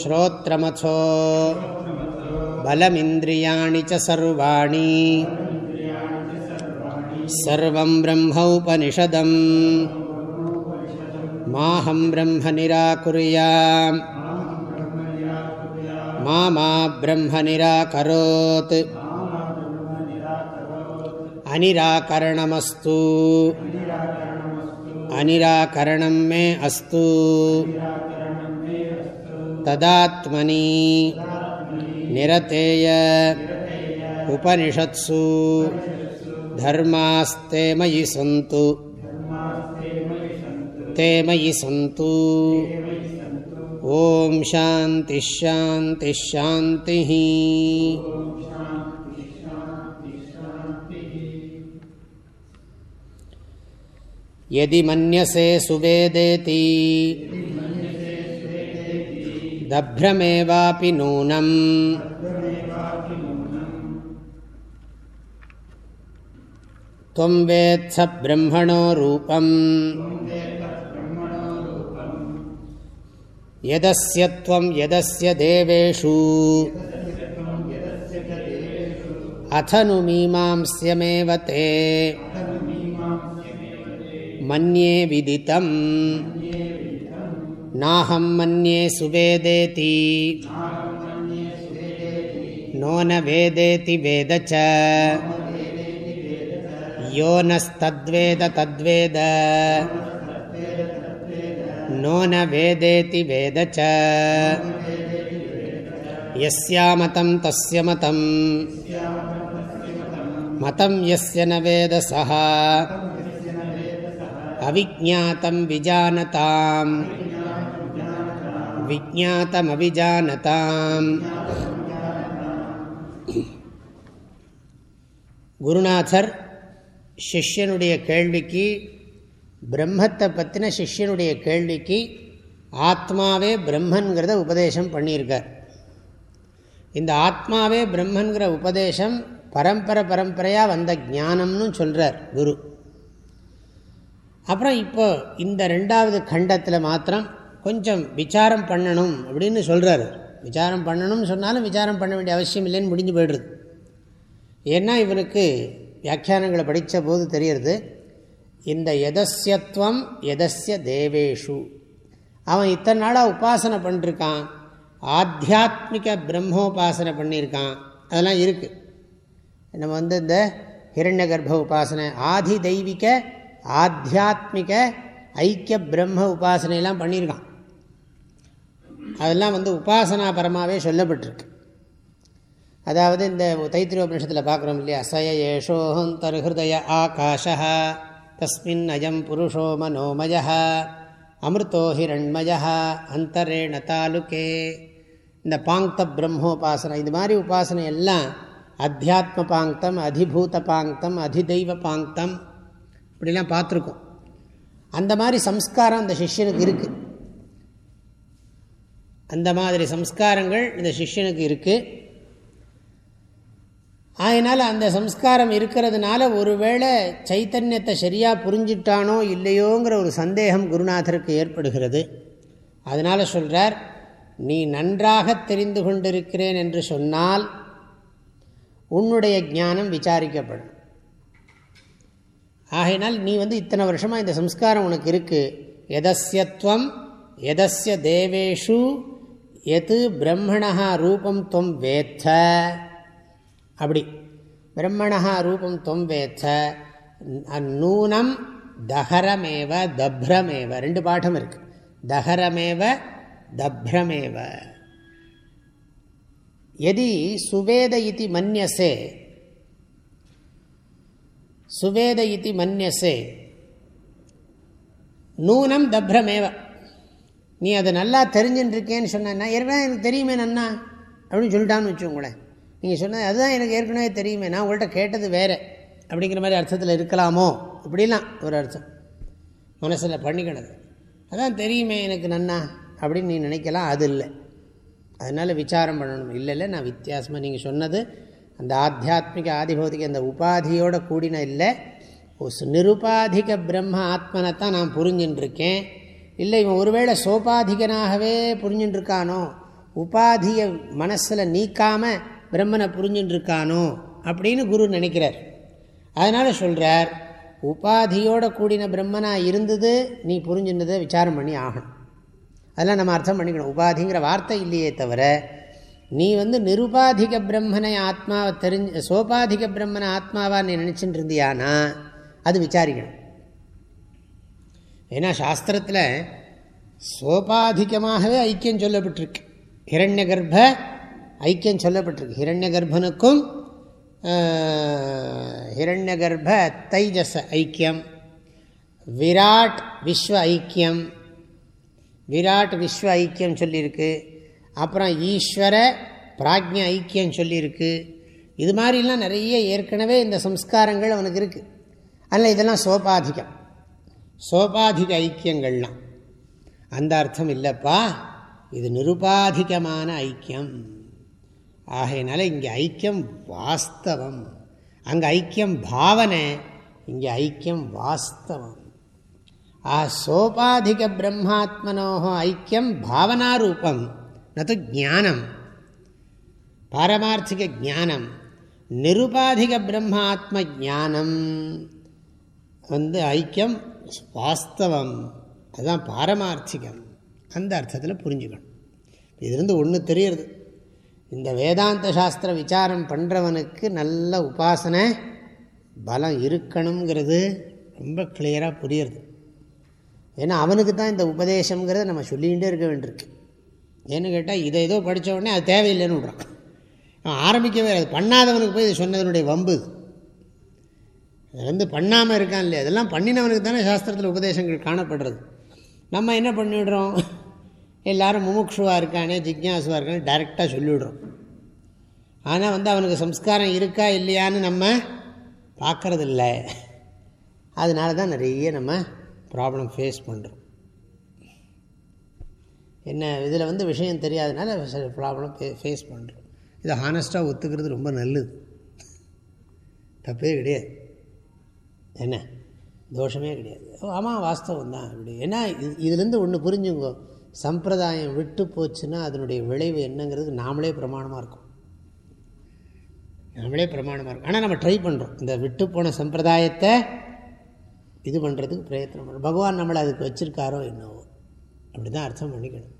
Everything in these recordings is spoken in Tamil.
श्रोत्रमथो बलमिन्द्रियाणि च सर्वाणि सर्वं ब्रह्मोपनिषदम् माहं ब्रह्म निराकुर्याम् मा मा ब्रह्म निराकरोत् अनिराकरणमस्तु अनिराकरणं मे अस्तु तदात्मनि निरतेय उपनिषत्सु धर्मास्ते मयि सन्तु ते मयि सन्तु ॐ शान्तिश्शान्तिश्शान्तिः यदि मन्यसे सुवेदेति दभ्रमेवापि नूनम् त्वं वेत्स ब्रह्मणो रूपम् यदस्य त्वं यदस्य देवेषु अथ नु मीमांस्यमेव ते मन्ये विदितम् நாஹம் மன்யே சுவேதேதி. நோன வேதேதி வேதச்ச. யோனஸ்தத்வேத தத்வேத. நோன வேதேதி வேதச்ச. எஸ்யாமதம் தஸ்ய மதம். மதம் எஸ்ய ந வேதசா அவிஜாத்தம் விஜானதாம். விஜாத்தமவிஜானதாம் குருநாதர் சிஷ்யனுடைய கேள்விக்கு பிரம்மத்தை பற்றின சிஷ்யனுடைய கேள்விக்கு ஆத்மாவே பிரம்மன்கிறத உபதேசம் பண்ணியிருக்கார். இந்த ஆத்மாவே பிரம்மன்கிற உபதேசம் பரம்பரை பரம்பரையாக வந்த ஞானம்னு சொல்கிறார் குரு. அப்புறம் இப்போ இந்த ரெண்டாவது கண்டத்தில் மாத்திரம் கொஞ்சம் விசாரம் பண்ணணும் அப்படின்னு சொல்கிறாரு விசாரம் பண்ணணும்னு சொன்னாலும் விசாரம் பண்ண வேண்டிய அவசியம் இல்லைன்னு முடிஞ்சு போய்டுறது. ஏன்னா இவனுக்கு வியாக்கியானங்களை படித்த போது தெரியறது இந்த எதஸ்யத்துவம் எதஸ்ய தேவேஷு. அவன் இத்தனை நாளாக உபாசனை பண்ணிருக்கான் ஆத்தியாத்மிக பிரம்மோபாசனை பண்ணியிருக்கான் அதெல்லாம் இருக்குது நம்ம வந்து இந்த ஹிரண்ய கர்ப்ப உபாசனை ஆதி தெய்வீக ஆத்தியாத்மிக ஐக்கிய பிரம்ம உபாசனையெல்லாம் பண்ணியிருக்கான் அதெல்லாம் வந்து உபாசனா பரமாகவே சொல்லப்பட்டிருக்கு. அதாவது இந்த தைத்திரியோபனிஷத்தில் பார்க்குறோம் இல்லையா? சய ஏஷோஹம் தருஹய ஆகாஷா தஸ்மின் அயம் புருஷோ மனோமய அமிர்தோ ஹிரண்மய அந்தரேண தாலுக்கே இந்த பாங்க்த பிரம்மோபாசனை இது மாதிரி உபாசனை எல்லாம் அத்தியாத்ம பாங்க்தம் அதிபூத பாங்க்தம் அதிதெய்வ பாங்க்தம் இப்படிலாம் பார்த்துருக்கோம். அந்த மாதிரி சம்ஸ்காரம் அந்த சிஷ்யனுக்கு இருக்குது அந்த மாதிரி சம்ஸ்காரங்கள் இந்த சிஷ்யனுக்கு இருக்குது அதனால் அந்த சம்ஸ்காரம் இருக்கிறதுனால ஒருவேளை சைத்தன்யத்தை சரியாக புரிஞ்சிட்டானோ இல்லையோங்கிற ஒரு சந்தேகம் குருநாதருக்கு ஏற்படுகிறது. அதனால் சொல்கிறார் நீ நன்றாக தெரிந்து கொண்டிருக்கிறேன் என்று சொன்னால் உன்னுடைய ஞானம் விசாரிக்கப்படும். ஆகையினால் நீ வந்து இத்தனை வருஷமாக இந்த சம்ஸ்காரம் உனக்கு இருக்குது எதஸ்யத்வம் எதஸ்ய தேவேஷு எது பிரம்மணா ரூபம் தொம் வேத்த அப்படி. பிரம்மணா ரூபம் தொம் வேத்த நூனம் தஹரமேவ தப்ரமேவ. ரெண்டு பாட்டம் இருக்கு. தஹரமேவ தப்ரமேவ. எதி சுவேத இது மன்யசே? சுவேத இது மன்யசே. நூனம் தப்ரமேவ. நீ அதை நல்லா தெரிஞ்சுட்டு இருக்கேன்னு சொன்னா ஏற்கனவே எனக்கு தெரியுமே நன்னா அப்படின்னு சொல்லிட்டான்னு வச்சுக்கோங்களேன். நீங்கள் சொன்னது அதுதான் எனக்கு ஏற்கனவே தெரியுமே நான் உங்கள்கிட்ட கேட்டது வேறு அப்படிங்கிற மாதிரி அர்த்தத்தில் இருக்கலாமோ? அப்படிலாம் ஒரு அர்த்தம். மனசில் பண்ணிக்கினது அதான் தெரியுமே எனக்கு நன்னா அப்படின்னு நீ நினைக்கலாம் அது இல்லை. அதனால் விசாரம் பண்ணணும். இல்லை இல்லை நான் வித்தியாசமாக நீங்கள் சொன்னது அந்த ஆத்தியாத்மிக ஆதிபௌதிக அந்த உபாதியோட கூடின இல்லை. நிருபாதிக பிரம்ம ஆத்மனைத்தான் நான் புரிஞ்சுட்டுருக்கேன் இல்லை இவன் ஒருவேளை சோபாதிகனாகவே புரிஞ்சுட்டுருக்கானோ உபாதியை மனசில் நீக்காமல் பிரம்மனை புரிஞ்சுட்டுருக்கானோ அப்படின்னு குரு நினைக்கிறார். அதனால் சொல்கிறார் உபாதியோட கூடின பிரம்மனாக இருந்தது நீ புரிஞ்சுனதை விசாரம் பண்ணி ஆகணும். அதெல்லாம் நம்ம அர்த்தம் பண்ணிக்கணும். உபாதிங்கிற வார்த்தை இல்லையே தவிர நீ வந்து நிருபாதிக பிரம்மனை ஆத்மாவை தெரிஞ்சு சோபாதிக பிரம்மனை ஆத்மாவான்னு நீ நினச்சிட்டு இருந்தியானா அது விசாரிக்கணும். ஏன்னா சாஸ்திரத்தில் சோபாதிகமாகவே ஐக்கியம் சொல்லப்பட்டிருக்கு. ஹிரண்ய கர்ப்ப ஐக்கியம் சொல்லப்பட்டிருக்கு. ஹிரண்ய கர்ப்பனுக்கும் ஹிரண்ய கர்ப்ப தைஜச ஐக்கியம் விராட் விஸ்வ ஐக்கியம் விராட் விஸ்வ ஐக்கியம் சொல்லியிருக்கு. அப்புறம் ஈஸ்வர பிராஜ்ய ஐக்கியம் சொல்லியிருக்கு. இது மாதிரிலாம் நிறைய ஏற்கனவே இந்த சம்ஸ்காரங்கள் அவனுக்கு இருக்குது அதில் இதெல்லாம் சோபாதிகம். சோபாதிக ஐக்கியங்கள்லாம் அந்த அர்த்தம் இல்லைப்பா. இது நிருபாதிகமான ஐக்கியம். ஆகையினால இங்கே ஐக்கியம் வாஸ்தவம். அங்கே ஐக்கியம் பாவனை இங்கே ஐக்கியம் வாஸ்தவம். ஆ சோபாதிக பிரம்மாத்மனோ ஐக்கியம் பாவனாரூபம். நது ஜானம் பாரமார்த்திக ஜானம் நிருபாதிக பிரம்மாத்ம ஜானம் வந்து ஐக்கியம் வாஸ்தவம். அதுதான் பாரமார்த்திகம். அந்த அர்த்தத்தில் புரிஞ்சுக்கணும். இதுலேருந்து ஒன்று தெரியறது. இந்த வேதாந்த சாஸ்திர விசாரம் பண்ணுறவனுக்கு நல்ல உபாசனை பலம் இருக்கணுங்கிறது ரொம்ப கிளியராக புரியுறது. ஏன்னா அவனுக்கு தான் இந்த உபதேசங்கிறத நம்ம சொல்லிகிட்டே இருக்க வேண்டியிருக்கு. ஏன்னு கேட்டால் இதை ஏதோ படித்த உடனே அது தேவையில்லைன்னு விட்றான். ஆரம்பிக்கவே அது பண்ணாதவனுக்கு போய் இது சொன்னதனுடைய வம்பு வந்து பண்ணாமல் இருக்கான் இல்லையா? அதெல்லாம் பண்ணினவனுக்கு தானே சாஸ்திரத்தில் உபதேசங்கள் காணப்படுறது. நம்ம என்ன பண்ணிவிடுறோம் எல்லாரும் முமுக்ஷுவாக இருக்கானே ஜிக்யாசுவாக இருக்கானே டைரெக்டாக சொல்லிவிடுறோம் ஆனால் வந்து அவனுக்கு சம்ஸ்காரம் இருக்கா இல்லையான்னு நம்ம பார்க்குறதில்ல. அதனால தான் நிறைய நம்ம ப்ராப்ளம் ஃபேஸ் பண்ணுறோம் என்ன இதில் வந்து விஷயம் தெரியாதனால சில ப்ராப்ளம் ஃபேஸ் பண்ணுறோம் இதை ஹானஸ்ட்டாக ஒத்துக்கிறது ரொம்ப நல்லது. தப்பே கிடையாது. என்ன? தோஷமே கிடையாது. ஆமாம் வாஸ்தவம் தான் அப்படி. ஏன்னா இதுலேருந்து ஒன்று புரிஞ்சுங்கோ. சம்பிரதாயம் விட்டு போச்சுன்னா அதனுடைய விளைவு என்னங்கிறது நாமளே பிரமாணமாக இருக்கும். நாமளே பிரமாணமாக இருக்கும். ஆனால் நம்ம ட்ரை பண்ணுறோம் இந்த விட்டு போன சம்பிரதாயத்தை இது பண்ணுறதுக்கு பிரயத்தனம் பண்ணுறோம் பகவான் நம்மளை அதுக்கு வச்சுருக்காரோ என்னவோ. அப்படி தான் அர்த்தம் பண்ணிக்கணும்.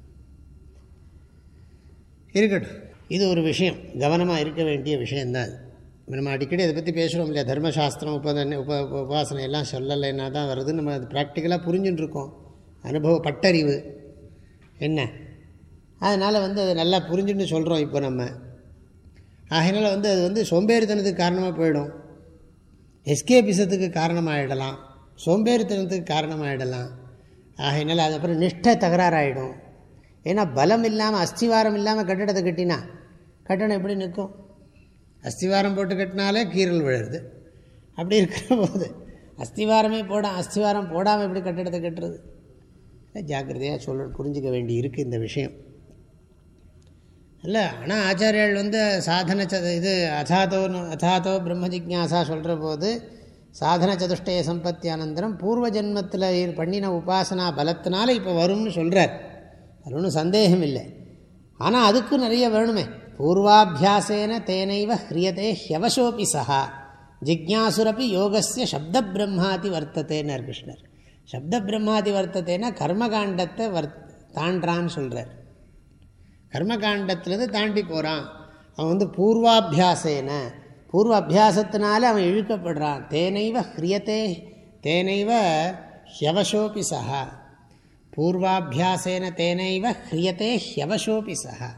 இருக்கட்டும். இது ஒரு விஷயம். கவனமாக இருக்க வேண்டிய விஷயந்தான் அது நம்ம அடிக்கடி அதை பற்றி பேசுகிறோம் இல்லையா? தர்மசாஸ்திரம் உபதனை உப உபாசனை எல்லாம் சொல்லலைன்னா தான் வருது. நம்ம அது ப்ராக்டிக்கலாக புரிஞ்சுட்டுருக்கோம் அனுபவ பட்டறிவு என்ன? அதனால் வந்து அதை நல்லா புரிஞ்சுன்னு சொல்கிறோம் இப்போ நம்ம. ஆகையினால் வந்து அது வந்து சோம்பேறித்தனத்துக்கு காரணமாக போயிடும். எஸ்கேபிசத்துக்கு காரணமாகிடலாம் சோம்பேறித்தனத்துக்கு காரணமாகிடலாம் ஆகையினால் அதுக்கப்புறம் நிஷ்டை தகராறாயிடும். ஏன்னா பலம் இல்லாமல் அஸ்திவாரம் இல்லாமல் கட்டிடத்தை கட்டினா கட்டணம் எப்படி நிற்கும்? அஸ்திவாரம் போட்டு கட்டினாலே கீரல் விழுறது. அப்படி இருக்கிற போது அஸ்திவாரமே போட அஸ்திவாரம் போடாமல் எப்படி கட்டிடத்தை கட்டுறது? ஜாக்கிரதையாக சொல்ல புரிஞ்சிக்க வேண்டி இருக்குது இந்த விஷயம். இல்லை ஆனால் ஆச்சாரியால் வந்து சாதன சத இது அதாத்தோன்னு அதாத்தோ பிரம்ம ஜிக்யாசா சொல்கிற போது சாதன சதுஷ்டய சம்பத்தி அனந்தரம் பூர்வ ஜென்மத்தில் பண்ணின உபாசனா பலத்தினால இப்போ வரும்னு சொல்கிறார் அது ஒன்றும் சந்தேகம் இல்லை ஆனால் அதுக்கு நிறைய வேணுமே. பூர்வாபியாசேன தேனைவ ஹிரியதே ஹியவசோபி சஹா ஜிக்யாசுரப்பி யோகஸ்ய சப்த பிரம்மாதி வர்த்தத்தேனர் கிருஷ்ணர் சப்த பிரம்மாதி வர்த்தத்தைன்னா கர்மகாண்டத்தை வர் தாண்டான்னு சொல்கிறார் கர்மகாண்டத்திலேருந்து தாண்டி போகிறான் அவன் வந்து பூர்வாபியாசேன। பூர்வ அபியாசத்தினால அவன் இழுக்கப்படுறான்। தேனைவ ஹிரியத்தே தேனைவ ஹியவசோபி சஹா பூர்வாபியாசேன தேனைவ ஹிரியத்தே ஹியவசோபி சஹா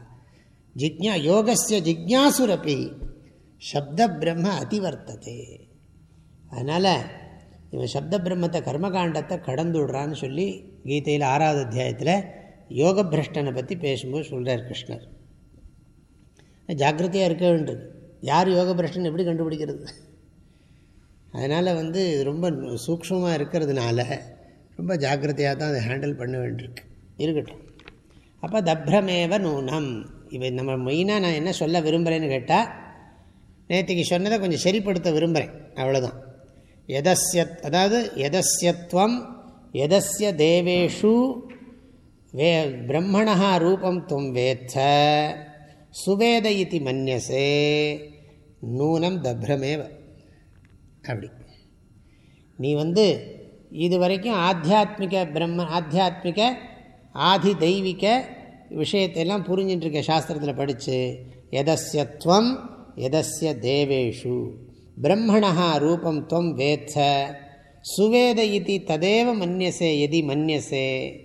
ஜிக்ஞா யோகஸ்ய ஜிக்யாசுரப்பி சப்த பிரம்ம அதிவர்த்ததே அதனால் இவன் சப்த பிரம்மத்தை கர்மகாண்டத்தை கடந்து விடுறான்னு சொல்லி கீதையில் ஆறாவது அத்தியாயத்தில் யோக பிரஷ்டனை பற்றி பேசும்போது சொல்கிறார் கிருஷ்ணர். ஜாக்கிரதையாக இருக்க வேண்டியது யார் யோக பிரஷ்டன் எப்படி கண்டுபிடிக்கிறது? அதனால் வந்து ரொம்ப சூக்ஷமாக இருக்கிறதுனால ரொம்ப ஜாக்கிரதையாக தான் அதை ஹேண்டில் பண்ண வேண்டியிருக்கு. இருக்கட்டும். அப்போ தப்ரமேவ நூனம். இவை நம்ம மெயினாக நான் என்ன சொல்ல விரும்புகிறேன்னு கேட்டால் நேற்றுக்கு சொன்னதை கொஞ்சம் சரிப்படுத்த விரும்புகிறேன் அவ்வளோதான் எதஸ்ய அதாவது எதஸ்யத்வம் எதஸ்ய தேவேஷு வே பிரம்மணா ரூபம் துவம் வேத்த சுவேத இது மன்யசே நூனம் தப்ரமேவ. அப்படி. நீ வந்து இது வரைக்கும் ஆத்தியாத்மிக பிரம்ம ஆத்தியாத்மிக ஆதி தெய்வீக விஷயத்தையெல்லாம் புரிஞ்சின்ட்டுருக்க சாஸ்திரத்தில் படித்து எதஸ்யத்வம் எதஸ்ய தேவேஷு பிரம்மணா ரூபம் துவம் வேத்த சுவேத இது ததேவ மன்யசே எதி மன்யசே.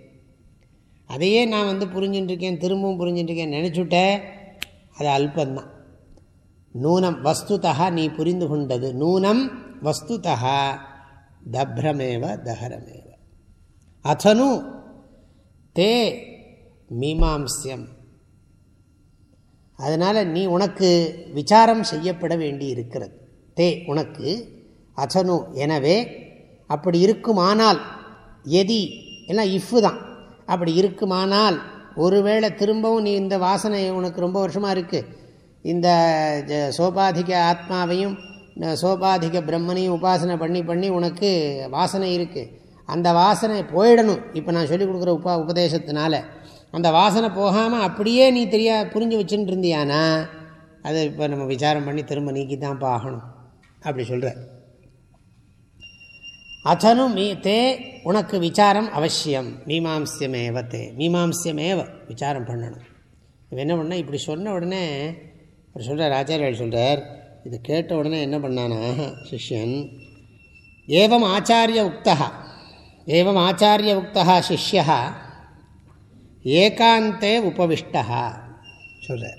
அதையே நான் வந்து புரிஞ்சுட்டுருக்கேன் திரும்பவும் புரிஞ்சுட்டுருக்கேன் நினச்சுட்டேன் அது அல்பந்தான். நூனம் வஸ்துதா நீ புரிந்து கொண்டது. நூனம் வஸ்துதா தப்ரமேவ தஹரமேவ. அத்தனு தே மீமாம்சியம் அதனால் நீ உனக்கு விசாரம் செய்யப்பட வேண்டி இருக்கிறது தே உனக்கு அசனு. எனவே அப்படி இருக்குமானால் எதி எல்லாம் இஃப்பு தான். அப்படி இருக்குமானால் ஒருவேளை திரும்பவும் நீ இந்த வாசனை உனக்கு ரொம்ப வருஷமாக இருக்குது இந்த சோபாதிக ஆத்மாவையும் சோபாதிக பிரம்மனையும் உபாசனை பண்ணி பண்ணி உனக்கு வாசனை இருக்குது அந்த வாசனை போயிடணும். இப்போ நான் சொல்லிக் கொடுக்குற உபா உபதேசத்தினால. அந்த வாசனை போகாமல் அப்படியே நீ தெரியா புரிஞ்சு வச்சுட்டு இருந்தியானா அதை இப்போ நம்ம விசாரம் பண்ணி திரும்ப நீக்கி தான் ஆகணும். அப்படி சொல்கிற அதனும் மீ தே உனக்கு விசாரம் அவசியம். மீமாம்சியமேவ தே. மீமாம்சியமேவ விசாரம் பண்ணணும். இவன் என்ன பண்ண இப்படி சொன்ன உடனே அவர் சொல்கிறார் ஆச்சாரியர் சொல்கிறார் இது கேட்ட உடனே என்ன பண்ணானா சிஷ்யன் ஏவம் ஆச்சாரிய உக்தா ஏவம் ஆச்சாரிய உக்தா சிஷ்யா ஏகாந்தே உபவிஷ்டா. சொல்கிறார்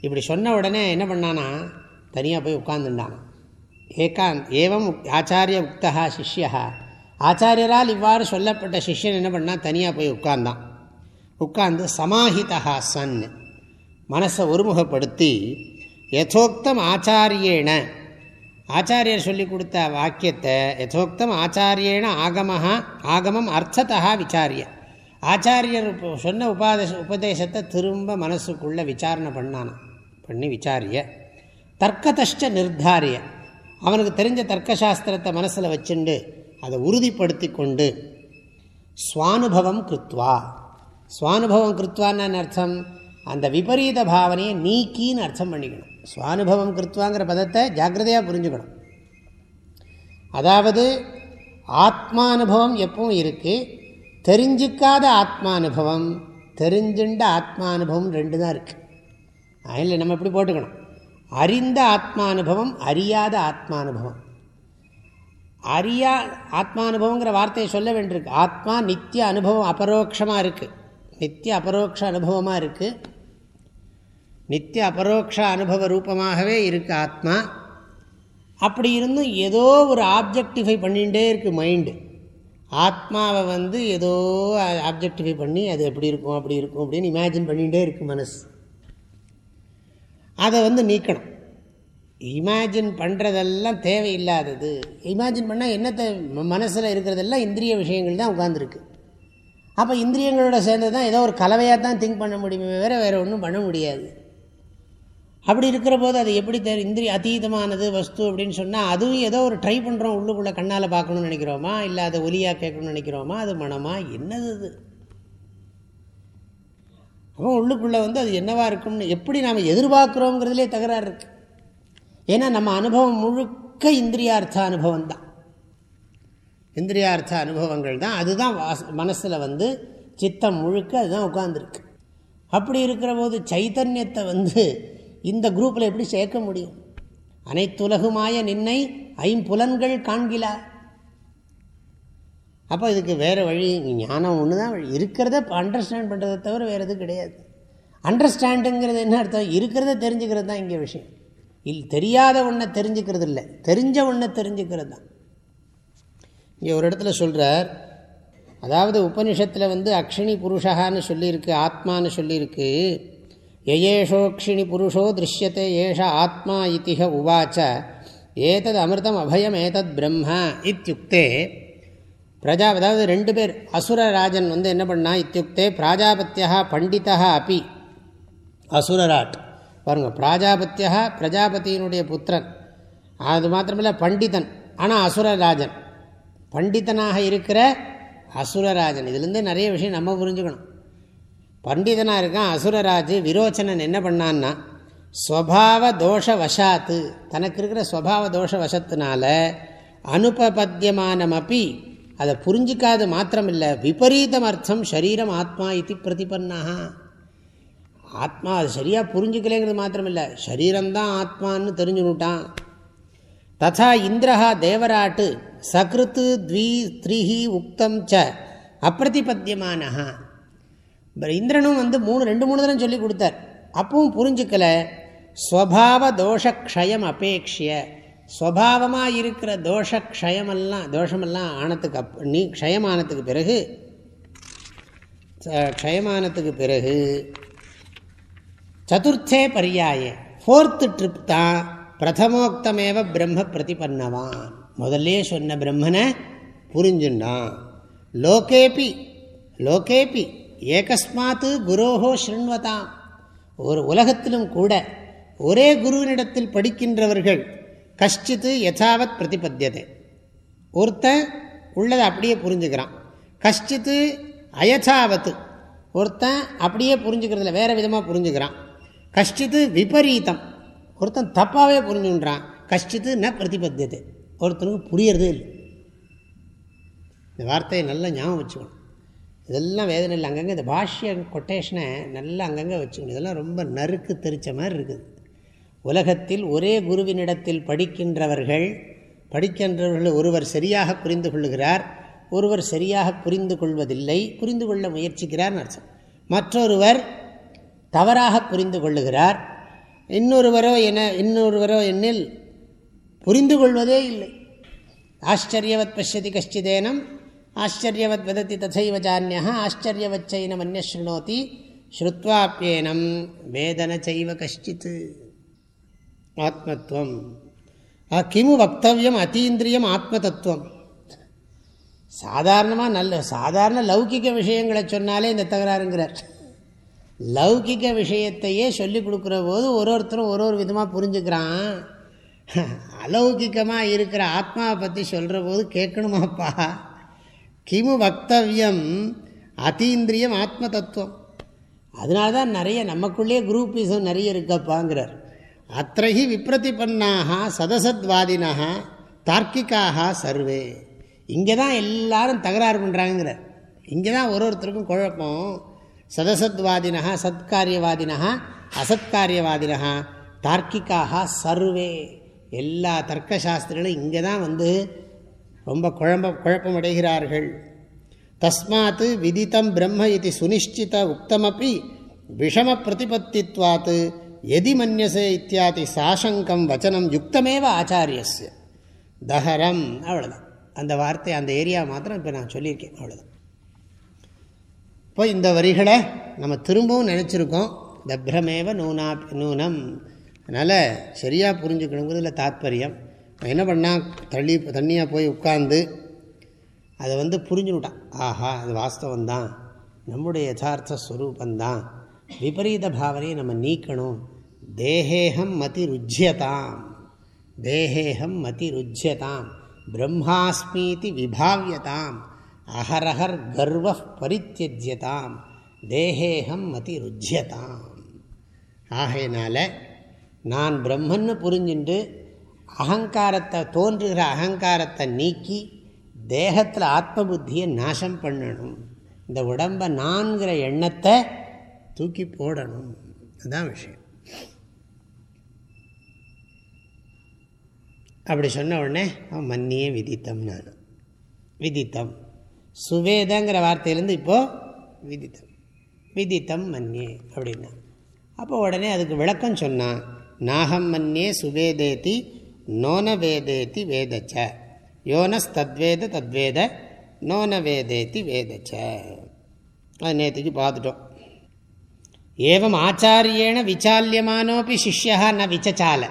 இப்படி சொன்ன உடனே என்ன பண்ணானா தனியாக போய் உட்கார்ந்துட்டான். ஏகாந்த் ஏவம் ஆச்சாரிய உக்தா சிஷ்யா ஆச்சாரியரால் இவ்வாறு சொல்லப்பட்ட சிஷ்யன் என்ன பண்ணால் தனியாக போய் உட்கார்ந்தான். உட்கார்ந்து சமாஹிதா சன். மனசை ஒருமுகப்படுத்தி யதோக்தம் ஆச்சாரியேன. ஆச்சாரியர் சொல்லி கொடுத்த வாக்கியத்தை யதோக்தம் ஆச்சாரியேன ஆகமஹா ஆகமம் அர்த்தத்தா விசாரிய. ஆச்சாரியர் சொன்ன உபாதேச உபதேசத்தை திரும்ப மனசுக்குள்ளே விசாரணை பண்ணானான் பண்ணி விசாரிய. தர்க்கதஷ்ட நிர்தாரிய. அவனுக்கு தெரிஞ்ச தர்க்கசாஸ்திரத்தை மனசில் வச்சுண்டு அதை உறுதிப்படுத்தி கொண்டு சுவானுபவம் கிருத்வா. சுவானுபவம் கிருத்வான்னு அர்த்தம்? அந்த விபரீத பாவனையை நீக்கின்னு அர்த்தம் பண்ணிக்கணும். சுவானுபவம் கிருத்வாங்கிற பதத்தை ஜாக்கிரதையாக புரிஞ்சுக்கணும். அதாவது ஆத்மானுபவம் எப்பவும் இருக்குது தெரிஞ்சிக்காத ஆத்மானுபவம் தெரிஞ்சுண்ட ஆத்மானுபவம் ரெண்டு தான் இருக்குது அதில் நம்ம எப்படி போட்டுக்கணும்? அறிந்த ஆத்மானுபவம் அறியாத ஆத்மானுபவம். அறியா ஆத்மானுபவங்கிற வார்த்தையை சொல்ல வேண்டியிருக்கு. ஆத்மா நித்திய அனுபவம் அபரோக்ஷமாக இருக்குது நித்திய அபரோக்ஷ அனுபவமாக இருக்குது நித்திய அபரோக்ஷ அனுபவ ரூபமாகவே இருக்குது ஆத்மா. அப்படி இருந்தும் ஏதோ ஒரு ஆப்ஜெக்டிஃபை பண்ணிகிட்டே இருக்குது மைண்டு ஆத்மாவை வந்து ஏதோ ஆப்ஜெக்டிஃபை பண்ணி அது எப்படி இருக்கும் அப்படி இருக்கும் அப்படின்னு இமேஜின் பண்ணிகிட்டே இருக்குது மனசு. அதை வந்து நீக்கணும். இமேஜின் பண்ணுறதெல்லாம் தேவையில்லாதது. இமேஜின் பண்ணால் என்னத்தை மனசில் இருக்கிறதெல்லாம் இந்திரிய விஷயங்கள் தான் உட்காந்துருக்கு அப்போ இந்திரியங்களோட சேர்ந்து தான் ஏதோ ஒரு கலவையாக தான் திங்க் பண்ண முடியுமே வேறு வேறு ஒன்றும் பண்ண முடியாது. அப்படி இருக்கிற போது அது எப்படி தெரியும் இந்திரி அதீதமானது வஸ்து அப்படின்னு சொன்னால் அதுவும் ஏதோ ஒரு ட்ரை பண்ணுறோம் உள்ளுக்குள்ளே கண்ணால் பார்க்கணும்னு நினைக்கிறோமா? இல்லை அதை ஒலியாக கேட்கணும்னு நினைக்கிறோமா? அது மனமா? என்னது அது? அப்போ உள்ளுக்குள்ளே வந்து அது என்னவாக இருக்கும்னு எப்படி நாம் எதிர்பார்க்குறோங்கிறதுலே தகராறு இருக்குது ஏன்னா நம்ம அனுபவம் முழுக்க இந்திரியார்த்த அனுபவம் தான் இந்திரியார்த்த அனுபவங்கள் தான் அதுதான் வாஸ் மனசில் வந்து சித்தம் முழுக்க அதுதான் உட்காந்துருக்கு அப்படி இருக்கிற போது சைத்தன்யத்தை வந்து இந்த குரூப்பில் எப்படி சேர்க்க முடியும்? அனைத்துலகுமாய நின்னை ஐம்புலன்கள் காண்கிலா. அப்போ இதுக்கு வேறு வழி ஞானம் ஒன்று தான் வழி இருக்கிறத அண்டர்ஸ்டாண்ட் பண்ணுறதை தவிர வேறு எதுவும் கிடையாது. அண்டர்ஸ்டாண்டுங்கிறது என்ன அர்த்தம்? இருக்கிறத தெரிஞ்சுக்கிறது தான் இங்கே விஷயம். இல் தெரியாத ஒன்றை தெரிஞ்சுக்கிறது இல்லை. தெரிஞ்ச ஒன்றை தெரிஞ்சுக்கிறது தான். இங்கே ஒரு இடத்துல சொல்கிறார் அதாவது உபனிஷத்தில் வந்து அக்ஷினி புருஷகான்னு சொல்லியிருக்கு ஆத்மான்னு சொல்லியிருக்கு. யயேஷோக்ஷிணி புருஷோ திருஷ்யத்தை ஏஷ ஆத்மா இத்திக உவாச்ச ஏதத் அமிர்தம் அபயம் ஏதத் பிரம்ம இத்தியுக்தே பிரஜா அதாவது ரெண்டு பேர் அசுரராஜன் வந்து என்ன பண்ணா இத்தியுக்தே பிராஜாபத்தியா பண்டிதா அப்பி அசுரராட் பாருங்கள் பிராஜாபத்தியா பிரஜாபதியினுடைய புத்திரன் அது மாத்திரமில்ல பண்டிதன் ஆனால் அசுரராஜன் பண்டிதனாக இருக்கிற அசுரராஜன் இதுலேருந்து நிறைய விஷயம் நம்ம புரிஞ்சுக்கணும் பண்டிதனாக இருக்கான் அசுரராஜ் விரோச்சனன் என்ன பண்ணான்னா ஸ்வபாவ தோஷ வசாத்து தனக்கு இருக்கிற ஸ்வபாவ தோஷ வசத்தினால அனுபபத்தியமானம் அப்பி அதை புரிஞ்சிக்காது மாத்திரமில்லை விபரீதம் அர்த்தம் சரீரம் ஆத்மா இது பிரதிபன்னா ஆத்மா அது சரியாக புரிஞ்சுக்கலேங்கிறது மாத்திரமில்லை சரீரம்தான் ஆத்மான்னு தெரிஞ்சுனுட்டான் ததா இந்திரஹா தேவராட்டு சகிருத்து த்வி த்ரீஹி உக்தம் ச அப்பிரதிபத்தியமானஹா இந்திரனும் வந்து மூணு ரெண்டு மூணு தரம் சொல்லி கொடுத்தார். அப்பவும் புரிஞ்சுக்கல. ஸ்வபாவ தோஷக்ஷயம் அபேட்சிய ஸ்வபாவமாக இருக்கிற தோஷக்ஷயமெல்லாம் தோஷமெல்லாம் ஆனத்துக்கு அப் நீ க்ஷயமானத்துக்கு பிறகு க்ஷயமானத்துக்கு பிறகு சதுர்த்தே பரியாய. ஃபோர்த்து ட்ரிப் தான் பிரதமோக்தமேவ பிரம்ம பிரதிபன்னவான். முதல்லே சொன்ன பிரம்மனை புரிஞ்சுண்டான் லோகேபி லோகேபி ஏகஸ்மாத்து குரோஹோ ஸ்ருண்வதாம் ஒரு உலகத்திலும் கூட ஒரே குருவினிடத்தில் படிக்கின்றவர்கள் கஷ்டித்து யதாவத் பிரதிபத்தியதை. ஒருத்தன் உள்ளதை அப்படியே புரிஞ்சுக்கிறான். கஷ்டித்து அயசாவத்து ஒருத்தன் அப்படியே புரிஞ்சுக்கிறதுல வேறு விதமாக புரிஞ்சுக்கிறான். கஷ்டித்து விபரீதம். ஒருத்தன் தப்பாகவே புரிஞ்சுன்றான். கஷ்டித்து ந பிரதிபத்தியது. ஒருத்தனுக்கு புரியறதே இல்லை. இந்த வார்த்தையை நல்லா ஞாபகம் வச்சுக்கணும். இதெல்லாம் வேதனை இல்லை. அங்கங்கே இந்த பாஷ்ய கொட்டேஷனை நல்லா அங்கங்கே வச்சுக்கணும். இதெல்லாம் ரொம்ப நறுக்கு தெரிச்ச மாதிரி இருக்குது. உலகத்தில் ஒரே குருவினிடத்தில் படிக்கின்றவர்கள் படிக்கின்றவர்கள் ஒருவர் சரியாக புரிந்து கொள்ளுகிறார் ஒருவர் சரியாக புரிந்து கொள்வதில்லை புரிந்து கொள்ள முயற்சிக்கிறார் அர்த்தம். மற்றொருவர் தவறாக புரிந்து கொள்ளுகிறார். இன்னொருவரோ என இன்னொருவரோ என்னில் புரிந்து கொள்வதே இல்லை. ஆச்சரியவத் பசியதி கஷ்டிதேனம் ஆச்சரியவத் வதத்தி தசைவ ஜானியா ஆச்சரியவச்சைனம் அந்நஸ்ருணோதி ஸ்ருத்வாப்பியேனம் வேதன செய்வ கஷ்டித். ஆத்மத்துவம். கிமு வக்தவியம் அத்தீந்திரியம் ஆத்ம தத்துவம் சாதாரணமாக நல்ல சாதாரண லௌகிக விஷயங்களை சொன்னாலே இந்த தகராறுங்கிறார். லௌகிக விஷயத்தையே சொல்லி கொடுக்குற போது ஒரு ஒருத்தரும் ஒரு ஒரு விதமாக புரிஞ்சுக்கிறான். அலௌகிகமாக இருக்கிற ஆத்மாவை பற்றி சொல்கிற போது கேட்கணுமாப்பா? கிமு வக்தவியம் அத்தீந்திரியம் ஆத்ம தத்துவம் அதனால தான் நிறைய நமக்குள்ளேயே குரூப்பிசம் நிறைய இருக்கப்பாங்கிறார். அத்தகி விப்ரதிபன்னாக சதசத்வாதினா தார்க்கிக்காக சர்வே. இங்கே தான் எல்லாரும் தகராறு பண்ணுறாங்கிறார் இங்கே தான் ஒரு ஒருத்தருக்கும் குழப்பம். சதசத்வாதினா சத்காரியவாதினா அசத்காரியவாதினா தார்க்கிக்காக சர்வே. எல்லா தர்க்கசாஸ்திரிகளும் இங்கே தான் வந்து ரொம்ப குழம்ப குழப்பமடைகிறார்கள். தஸ்மாத் விதித்தம் பிரம்ம இது சுனிஷ்டித உக்தமப்பி விஷம பிரதிபத்தித்வாத்து எதி மன்யசே இத்தியாதி சாசங்கம் வச்சனம் யுக்தமேவ ஆச்சாரியஸ் தஹரம் அவ்வளோதான் அந்த வார்த்தை அந்த ஏரியா மாத்திரம் இப்போ நான் சொல்லியிருக்கேன் அவ்வளோதான் இப்போ இந்த வரிகளை நம்ம திரும்பவும் நினச்சிருக்கோம். தப்ரமேவ நூனா நூனம். அதனால் சரியாக புரிஞ்சுக்கணுங்கிறதுல தாத்பரியம். என்ன பண்ணால் தள்ளி தண்ணியாக போய் உட்காந்து அதை வந்து புரிஞ்சுனுட்டான் ஆஹா அது வாஸ்தவந்தான் நம்முடைய யதார்த்த ஸ்வரூபந்தான் விபரீத பாவனையை நம்ம நீக்கணும். தேகேகம் மதி ருஜ்யதாம் தேகேகம் மதி ருஜ்யதாம் பிரம்மாஸ்மீதி விபாவியதாம். அஹரஹர் கர்வ பரித்தியஜ்யதாம். தேகேகம் மதி ருஜ்யதாம் ஆகையினால நான் பிரம்மன்னு புரிஞ்சுண்டு அகங்காரத்தை தோன்றுகிற அகங்காரத்தை நீக்கி தேகத்தில் ஆத்ம புத்தியை நாசம் பண்ணணும். இந்த உடம்பை நான்கிற எண்ணத்தை தூக்கி போடணும். அதுதான் விஷயம். அப்படி சொன்ன உடனே அவன் மன்னியே விதித்தம் நான் விதித்தம். சுவேதங்கிற வார்த்தையிலேருந்து இப்போது விதித்தம். விதித்தம் மன்னியே அப்படின்னா. அப்போ உடனே அதுக்கு விளக்கம் சொன்னான் நாகம் மன்னியே சுவேதேதி நோன வேதேதி வேதச்ச. யோனஸ் தத்வேத தத்வேத நோன வேதேதி வேதச்ச. அது நேற்றுக்கு பார்த்துட்டோம். ஏவம் ஆச்சாரியேன விசால்யமானோப்பி சிஷ்யா ந விசச்சால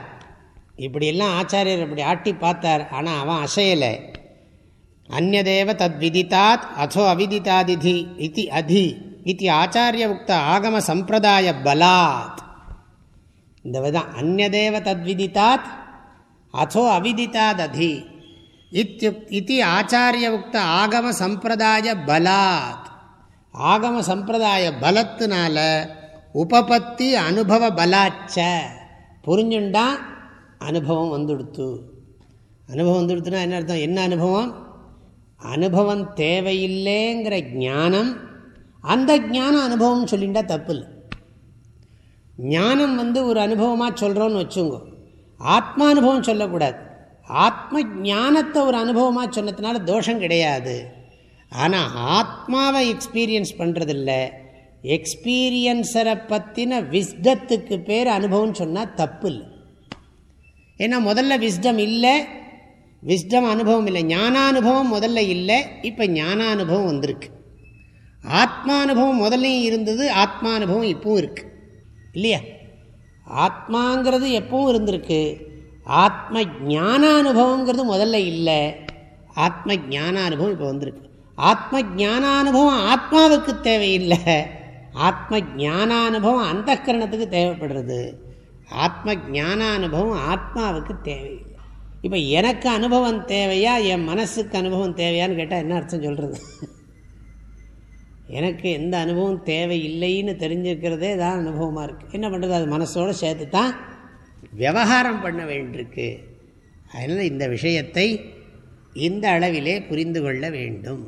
இப்படியெல்லாம் ஆச்சாரியர் இப்படி ஆட்டி பார்த்தார் ஆனால் அவன் அசையலை. அந்நதேவ தத் விதித்தாத் அதோ அவிதித்தாதிதி இது அதி இது ஆச்சாரிய உக்த ஆகம சம்பிரதாய பலாத். இந்த விதம் அந்நதேவ தத் விதித்தாத் அதோ அவிதித்தாத் அதி இது ஆச்சாரிய உக்த ஆகம சம்பிரதாய பலாத் ஆகம சம்பிரதாய பலத்தினால உபபத்தி அனுபவ பலாச்ச புரிஞ்சுண்டா அனுபவம் வந்துடுத்து அனுபவம் வந்துடுத்துனா என்ன அர்த்தம்? என்ன அனுபவம்? அனுபவம் தேவையில்லைங்கிற ஞானம் அந்த ஞானம் அனுபவம் சொல்லிண்டா தப்பு இல்லை ஞானம் வந்து ஒரு அனுபவமாக சொல்கிறோன்னு வச்சுங்கோ. ஆத்மானுபவம் சொல்லக்கூடாது. ஆத்ம ஞானத்தை ஒரு அனுபவமாக சொன்னதுனால தோஷம் கிடையாது. ஆனால் ஆத்மாவை எக்ஸ்பீரியன்ஸ் பண்ணுறதில்ல எக்ஸ்பீரியன்ஸரை பற்றின விஸ்டத்துக்கு பேர் அனுபவம்னு சொன்னால் தப்பு இல்லை ஏன்னா முதல்ல விஸ்டம் இல்லை. விஸ்டம் அனுபவம் இல்லை. ஞானானுபவம் முதல்ல இல்லை. இப்போ ஞானானுபவம் வந்திருக்கு. ஆத்மானுபவம் முதல்லையும் இருந்தது ஆத்மானுபவம் இப்பவும் இருக்குது இல்லையா? ஆத்மாங்கிறது எப்பவும் இருந்திருக்கு. ஆத்ம ஞானானுபவங்கிறது முதல்ல இல்லை. ஆத்ம ஞானானுபவம் இப்போ வந்திருக்கு. ஆத்ம ஞானானுபவம் ஆத்மாவுக்கு தேவையில்லை. ஆத்ம ஞானானுபவம் அந்த கரணத்துக்கு தேவைப்படுறது. ஆத்ம ஞானானுபவம் ஆத்மாவுக்கு தேவையில்லை. இப்போ எனக்கு அனுபவம் தேவையா? என் மனசுக்கு அனுபவம் தேவையான்னு கேட்டால் என்ன அர்த்தம் சொல்கிறது எனக்கு எந்த அனுபவம் தேவையில்லைன்னு தெரிஞ்சுக்கிறதே தான் அனுபவமாக இருக்குது என்ன பண்ணுறது அது மனசோடு சேர்த்து தான் விவகாரம் பண்ண வேண்டியிருக்கு. அதனால் இந்த விஷயத்தை இந்த அளவிலே புரிந்து கொள்ள வேண்டும்.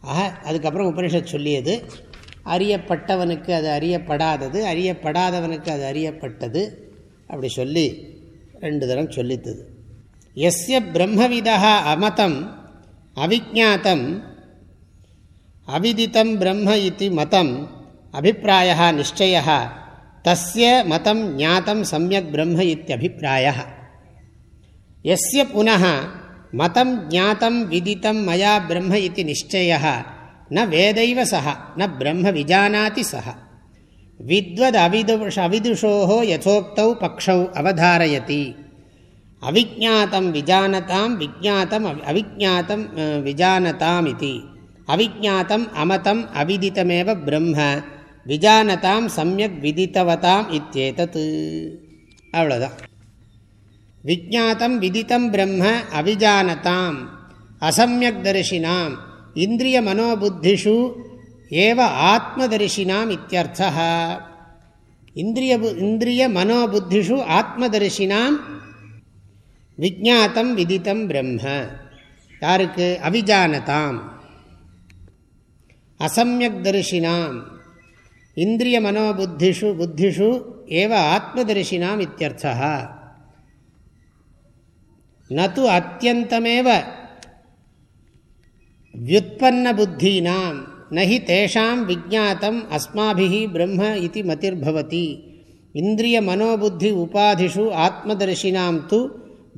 ஆக அதுக்கப்புறம் உபனிஷத் சொல்லியது அறியப்பட்டவனுக்கு அது அறியப்படாதது அறியப்படாதவனுக்கு அது அறியப்பட்டது. அப்படி சொல்லி ரெண்டு தரம் சொல்லித்தது. எஸ்ய பிரம்மவிதா அமதம் அவிஜாத்தம் அவிதித்தம் பிரம்ம இது மதம் அபிப்பிராய நிச்சய தஸ்ய மதம் ஞாத்தம் சமயக் பிரம்ம இத்தியபிப்பிராய எஸ்ய புனः மதம் ஞாத்தம் விதித்தம் மயா பிரம்ம இது நிச்சய ந வேதைவ சக ந பிரம்ம விஜானாதி சக வித்வத் அவிதுஷ அவிதுஷோ யதோக்தௌ பக்ஷௌ அவதாரயதி. அவிஜாத்தம் விஜானதாம் விஜாத்தம் அவிஜாத்தம் விஜானதாம் இது. அவிஜாத்தம் அமதம் அவிதித்தமேவ பிரம்ம. விஜானதாம் சமயக் விதித்தவதாம் இத்தேதத்து அவ்வளோதான் விஜாத்தம் விதித்தம் பிரம்ம அவிஜானதாம் அசம்யக் தரிசினாம். இந்திரிய மனோபுத்திஷு ஏவ ஆத்மதரிசினாம் இத்தியர்த்தா இந்திரிய இந்திரிய மனோபுத்திஷு ஆத்மதரிசினாம் விஜாத்தம் விதித்தம் பிரம்ம. யாருக்கு? அவிஜானதாம். அசம்யக் தரிசினாம். இந்திரிய மனோபுத்திஷு புத்திஷு ஏவ ஆத்மதரிசினாம் இத்தியர்த்தா. நது அத்தியந்தமேவ வியுத்பன்ன புத்தீனாம். நகி தேஷாம் விஜாத்தம் அஸ்மாபிஹி பிரம்ம இது மதிர்பவதி. இந்திரிய மனோபுத்தி உபாதிஷு ஆத்மதர்ஷினாம் து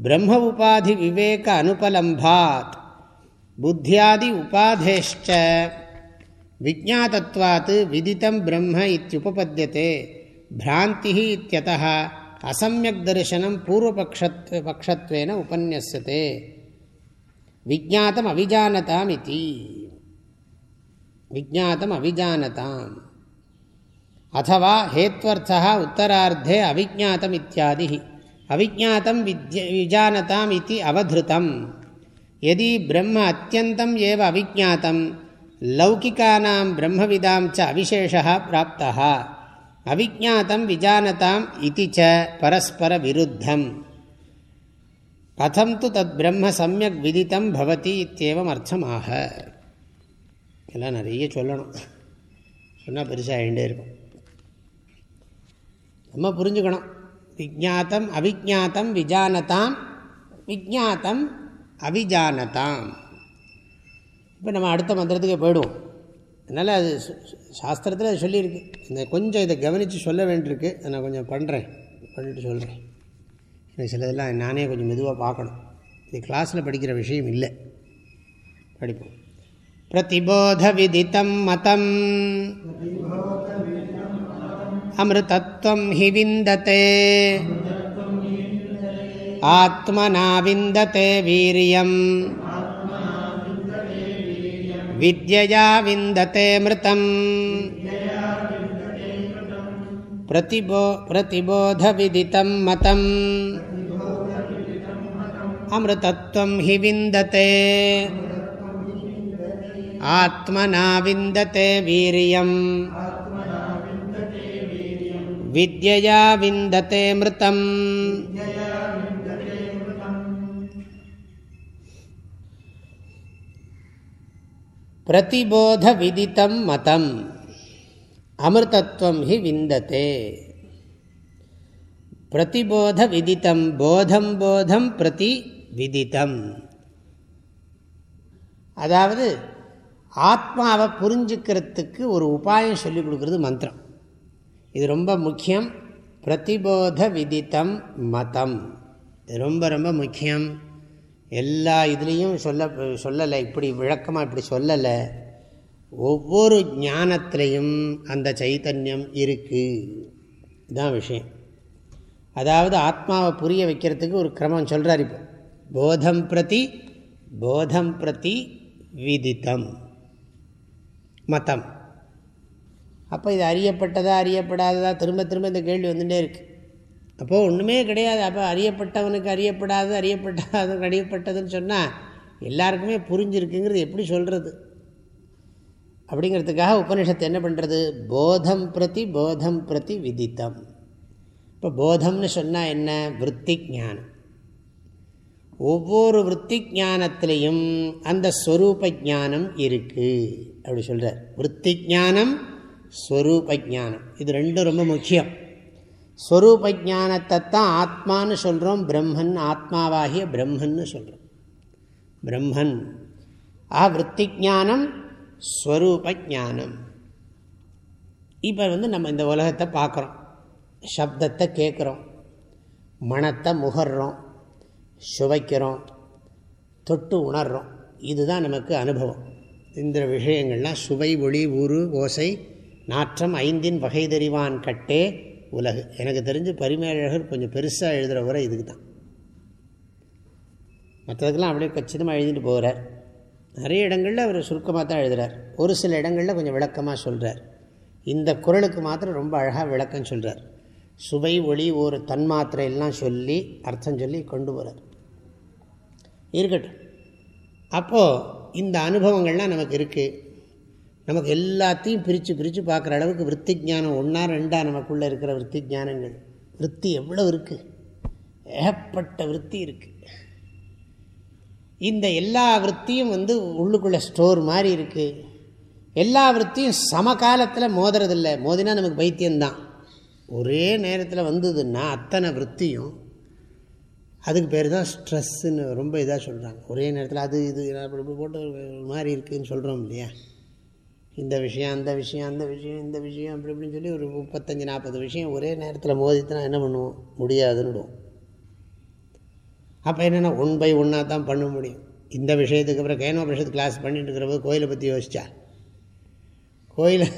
பிரம்ம உபாதி விவேக அனுபலம்பாத் புத்தியாதி உபாதேஷ்ட விஜாதத்வாத் விதித்தம் பிரம்ம இத்தியுபபத்தியதே. பிராந்தி இத்தியத அசம்யக் தரிசனம் பூர்வபக்ஷத் பக்ஷத்வேன உபன்யசத்தே விஜாத்தம் அவிஜானதாம் இது. விஜாத்தம் அவிஜானதாம். அதுவா ஹேத்வர்த்தா உத்தரார்த்தே அவிஜாத்தம் இத்தியாதி அவிஜாத்தம் வித்ய விஜானதாம் இது அவதிருத்தம் எதி பிரம்ம அத்தியந்தம் ஏவ அவிஜாத்தம் லௌகிக்கானாம் பிரம்மவிதாம் ச அவிசேஷா பிராப்தா அவிஜாத்தம் விஜானதாம் இது ச பரஸ்பர விருத்தம். கதம் து தத் பிரம்ம சமயக் விதித்தம் பவதி இத்தேவம் அர்த்தமாக. இதெல்லாம் நிறைய சொல்லணும். சொன்னால் பெருசாக ஆகிண்டே இருக்கும். நம்ம புரிஞ்சுக்கணும். விஜாத்தம் அவிஜாத்தம் விஜானதாம் விஜாத்தம் அவிஜானதாம். இப்போ நம்ம அடுத்த மந்திரத்துக்கு போயிடுவோம். அதனால் அது சாஸ்திரத்தில் அது சொல்லியிருக்கு. இந்த கொஞ்சம் இதை கவனித்து சொல்ல வேண்டியிருக்கு. அதை நான் கொஞ்சம் பண்ணுறேன் பண்ணிட்டு சொல்கிறேன் எனக்கு சிலதெல்லாம் நானே கொஞ்சம் மெதுவாக பார்க்கணும். இது கிளாஸில் படிக்கிற விஷயம் இல்லை. படிப்போம். பிரதிபோத விதித்தம் மதம். அமிர்தத்வம் ஹிவிந்ததே விந்ததே. ஆத்மனா வீரியம். विद्यया विन्दते मृतम् प्रतिबो प्रतिबोधविदितं मतम् अमृतत्वं हि विन्दते आत्मना विन्दते वीर्यम् विद्यया विन्दते मृतम् பிரதிபோத விதித்தம் மதம். அமிர்தத்வம் ஹி விந்ததே. பிரதிபோத விதித்தம் போதம் போதம் பிரதி விதித்தம் அதாவது ஆத்மாவை புரிஞ்சுக்கிறதுக்கு ஒரு உபாயம் சொல்லிக் கொடுக்குறது மந்திரம். இது ரொம்ப முக்கியம். பிரதிபோத விதித்தம் மதம். இது ரொம்ப ரொம்ப முக்கியம். எல்லா இதுலேயும் சொல்ல சொல்லலை இப்படி விளக்கமாக இப்படி சொல்லலை. ஒவ்வொரு ஞானத்திலையும் அந்த சைத்தன்யம் இருக்குது இதுதான் விஷயம். அதாவது ஆத்மாவை புரிய வைக்கிறதுக்கு ஒரு கிரமம் சொல்கிறார் இப்போ. போதம் பிரதி போதம் பிரதி விதித்தம் மதம் அப்போ இது அறியப்பட்டதா அறியப்படாததா திரும்ப திரும்ப இந்த கேள்வி வந்துகிட்டே இருக்குது அப்போது ஒன்றுமே கிடையாது. அப்போ அறியப்பட்டவனுக்கு அறியப்படாது அறியப்படாது அறியப்பட்டதுன்னு சொன்னால் எல்லாருக்குமே புரிஞ்சிருக்குங்கிறது எப்படி சொல்கிறது அப்படிங்கிறதுக்காக உபனிஷத்து என்ன பண்ணுறது போதம் பிரதி போதம் பிரதி விதித்தம். இப்போ போதம்னு சொன்னால் என்ன? விற்பி ஞானம். ஒவ்வொரு விற்பி ஞானத்திலையும் அந்த ஸ்வரூப ஜானம் இருக்குது அப்படி சொல்கிறார் விற்பி ஜானம் ஸ்வரூப ஜானம் இது ரெண்டும் ரொம்ப முக்கியம். ஸ்வரூப ஜானத்தை தான் ஆத்மான்னு சொல்கிறோம் பிரம்மன் ஆத்மாவாகிய பிரம்மன்னு சொல்கிறோம் பிரம்மன். ஆ விற்பி ஜானம் ஸ்வரூப ஜானம் இப்போ வந்து நம்ம இந்த உலகத்தை பார்க்குறோம். சப்தத்தை கேட்குறோம். மனத்தை முகர்றோம். சுவைக்கிறோம். தொட்டு உணர்கிறோம் இதுதான் நமக்கு அனுபவம். இந்த விஷயங்கள்லாம் சுவை ஒளி ஊறு ஓசை நாற்றம் ஐந்தின் வகை தெரிவான் கட்டே உலகு. எனக்கு தெரிஞ்சு பரிமேழகர் கொஞ்சம் பெருசாக எழுதுகிற உரை இதுக்கு தான் மற்றதுக்கெல்லாம் அப்படியே கச்சிதமாக எழுதிட்டு போகிறார் நிறைய இடங்களில் அவர் சுருக்கமாக தான் எழுதுகிறார் ஒரு சில இடங்களில் கொஞ்சம் விளக்கமாக சொல்கிறார் இந்த குரலுக்கு மாத்திரம் ரொம்ப அழகாக விளக்கம் சொல்கிறார் சுவை ஒளி ஒரு தன்மாத்திரை எல்லாம் சொல்லி அர்த்தம் சொல்லி கொண்டு போகிறார் இருக்கட்டும். அப்போது இந்த அனுபவங்கள்லாம் நமக்கு இருக்குது நமக்கு எல்லாத்தையும் பிரித்து பிரித்து பார்க்குற அளவுக்கு விற்பி ஜானம் ஒன்றா ரெண்டா நமக்குள்ளே இருக்கிற விற்பி ஜானங்கள் விற்பி எவ்வளோ இருக்குது ஏகப்பட்ட விற்பி இருக்குது இந்த எல்லா விற்த்தியும் வந்து உள்ளுக்குள்ளே ஸ்டோர் மாதிரி இருக்குது எல்லா விற்த்தியும் சமகாலத்தில் மோதுறதில்லை மோதினா நமக்கு பைத்தியம்தான் ஒரே நேரத்தில் வந்ததுன்னா அத்தனை விற்த்தியும் அதுக்கு பேர் தான் ஸ்ட்ரெஸ்ஸுன்னு ரொம்ப இதாக சொல்கிறாங்க ஒரே நேரத்தில் அது இது இப்படி போட்டு மாதிரி இருக்குதுன்னு சொல்கிறோம் இல்லையா இந்த விஷயம் அந்த விஷயம் அந்த விஷயம் இந்த விஷயம் அப்படி இப்படின்னு சொல்லி ஒரு முப்பத்தஞ்சு நாற்பது விஷயம் ஒரே நேரத்தில் மோதித்துனா என்ன பண்ணுவோம்? முடியாதுன்னுடுவோம். அப்போ என்னென்னா ஒன் பை ஒன்னாக தான் பண்ண முடியும். இந்த விஷயத்துக்கு அப்புறம் கேனோபரிஷத்து கிளாஸ் பண்ணிட்டு இருக்கிற போது கோயிலை பற்றி யோசிச்சா? கோயிலை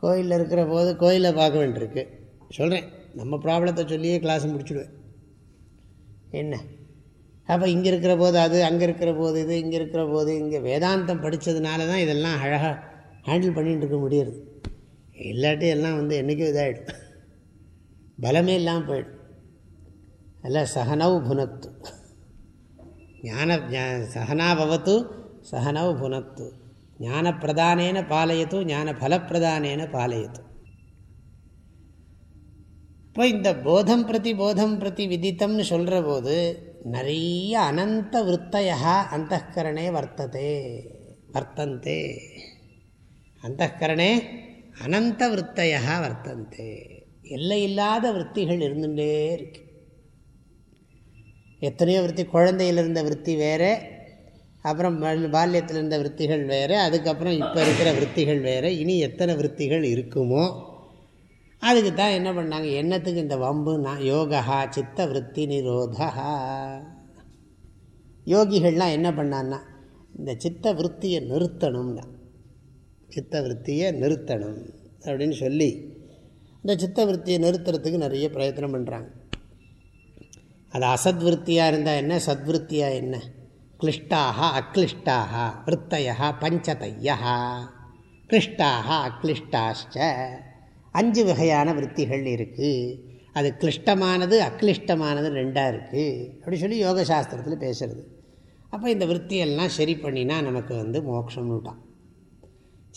கோயிலில் இருக்கிற போது கோயிலை பார்க்க வேண்டியிருக்கு. சொல்கிறேன் நம்ம ப்ராப்ளத்தை சொல்லியே கிளாஸ் முடிச்சுடுவேன். என்ன? அப்போ இங்கே இருக்கிற போது அது அங்கே இருக்கிற போது இது இங்கே இருக்கிற போது இங்கே வேதாந்தம் படித்ததுனால தான் இதெல்லாம் அழகாக ஹேண்டில் பண்ணிகிட்டு இருக்க முடியறது இல்லாட்டி எல்லாம் வந்து என்றைக்கும் இதாகிடும் பலமே இல்லாமல் போயிடும். அல்ல சகனவு புனத்து. ஞான சகனா பவத்து சகனவு புனத்து. ஞான பிரதானேன பாலயத்து ஞான பலப்பிரதானேன பாலயத்து. இப்போ இந்த போதம் பிரதி போதம் பிரதி விதித்தம்னு சொல்கிற போது நிறைய அனந்த விற்த்தையா அந்தகரணே வர்த்ததே வர்த்தந்தே. அந்தகரணே அனந்த விற்த்தையாக வர்த்தந்தே. எல்லையில்லாத விற்த்திகள் இருந்துகிட்டே இருக்கு. எத்தனையோ விற்பி குழந்தையில் இருந்த விற்பி வேறு அப்புறம் பால்யத்தில் இருந்த விற்த்திகள் வேறு அதுக்கப்புறம் இப்போ இருக்கிற விற்த்திகள் வேறு இனி எத்தனை விற்த்திகள் இருக்குமோ அதுக்கு தான் என்ன பண்ணாங்க? என்னத்துக்கு இந்த வம்பு நான் யோகா சித்த விற்பி நிரோதா யோகிகள்லாம் என்ன பண்ணான்னா இந்த சித்த விற்த்தியை நிறுத்தணும்னா சித்தவருத்தியை நிறுத்தணும் அப்படின்னு சொல்லி இந்த சித்தவருத்தியை நிறுத்துறதுக்கு நிறைய பிரயத்தனம் பண்ணுறாங்க அது அசத்விருத்தியாக இருந்தால் என்ன? சத்விருத்தியாக என்ன? கிளிஷ்டாக அக்ளிஷ்டாக விற்த்தையா பஞ்சதையா கிளிஷ்டாக அக்ளிஷ்டாச்ச அஞ்சு வகையான விற்த்திகள் இருக்குது அது கிளிஷ்டமானது அக்ளிஷ்டமானது ரெண்டாக இருக்குது அப்படி சொல்லி யோக சாஸ்திரத்தில் பேசுகிறது அப்போ இந்த விற்த்தியெல்லாம் சரி பண்ணினா நமக்கு வந்து மோட்சம்னுட்டான் விட்டான்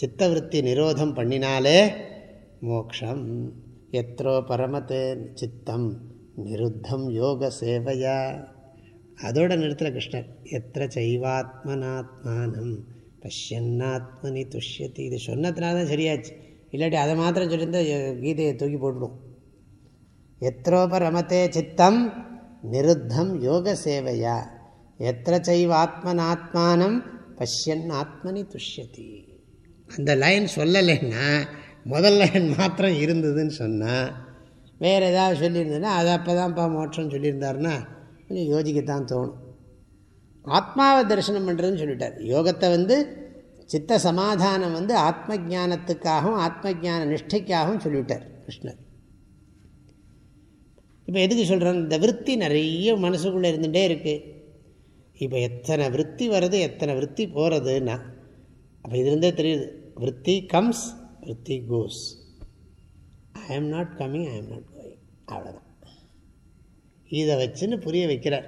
சித்தவருத்தி நிரோதம் பண்ணினாலே மோக்ஷம். எத்ரோ பரமத்தே சித்தம் நிருத்தம் யோக சேவையா. அதோட நிறுத்தல கிருஷ்ணர் எத்த சைவாத்மனாத்மானம் பஷ்யன்னாத்மனி துஷ்யத்தி இது சொன்னதுனால தான் சரியாச்சு. இல்லாட்டி அதை மாத்திரம் சொல்லியிருந்தால் கீதையை தூக்கி போட்டுடும். எத்ரோபரமத்தே சித்தம் நிருத்தம் யோக சேவையா. எத்த சைவாத்மனாத்மானம் பஷ்யன் ஆத்மனி துஷ்யதி. அந்த லைன் சொல்லலைன்னா முதல் லைன் மாத்திரம் இருந்ததுன்னு சொன்னால் வேறு ஏதாவது சொல்லியிருந்ததுன்னா அது அப்போ தான்ப்பா மோட்சம் சொல்லியிருந்தாருன்னா கொஞ்சம் யோசிக்கத்தான் தோணும். ஆத்மாவை தரிசனம் பண்ணுறதுன்னு சொல்லிட்டார். யோகத்தை வந்து சித்த சமாதானம் வந்து ஆத்ம ஜானத்துக்காகவும் ஆத்ம ஜான நிஷ்டைக்காகவும் சொல்லிவிட்டார் கிருஷ்ணர். இப்போ எதுக்கு சொல்கிறேன் இந்த விற்பி நிறைய மனசுக்குள்ளே இருந்துகிட்டே இருக்குது இப்போ எத்தனை விற்பி வருது எத்தனை விற்பி போகிறதுன்னா அப்போ இதுலேருந்தே தெரியுது. விற்பி கம்ஸ் விற்பி goes I am not coming I am not going அவ்வளோதான் இதை வச்சுன்னு புரிய வைக்கிறார்.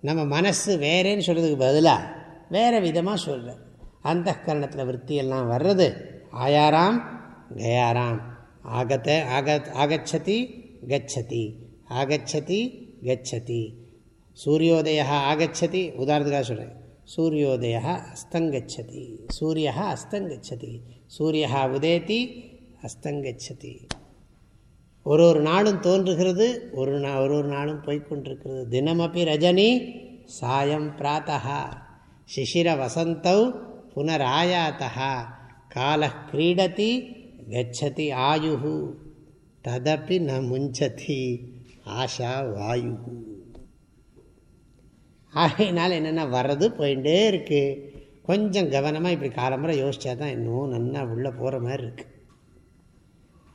நம்ம மனசு வேறேன்னு சொல்கிறதுக்கு பதிலாக வேறு விதமாக சொல்கிறார் அந்த கரணத்தில் விற்த்தியெல்லாம் வர்றது ஆயாராம் கயாராம். ஆகத்த ஆக ஆகச்சதி கச்சதி. ஆகச்சதி கச்சதி. சூரியோதய ஆகச்சதி. உதாரணத்துக்காக சொல்கிறேன் சூரியோதய அஸ்தங்கச்சதி. சூரிய அஸ்தங்கச்சதி. சூரிய உதேதி அஸ்தங்கச்சதி. ஒரு ஒரு நாளும் தோன்றுகிறது ஒரு நா ஒரு ஒரு நாளும் போய்கொண்டிருக்கிறது தினமப்பி ரஜினி சாயம் பிராத்தா சிசிர வசந்தௌ புனராயாத்தா கால கிரீடதி கச்சதி ஆயு ததப்பி ந முஞ்சதி. ஆஷா வாயு ஆகையினால் என்னென்னா வர்றது போயிட்டே இருக்குது கொஞ்சம் கவனமாக இப்படி காலம்புரை யோசித்தா தான் இன்னும் நன்னா உள்ளே போகிற மாதிரி இருக்குது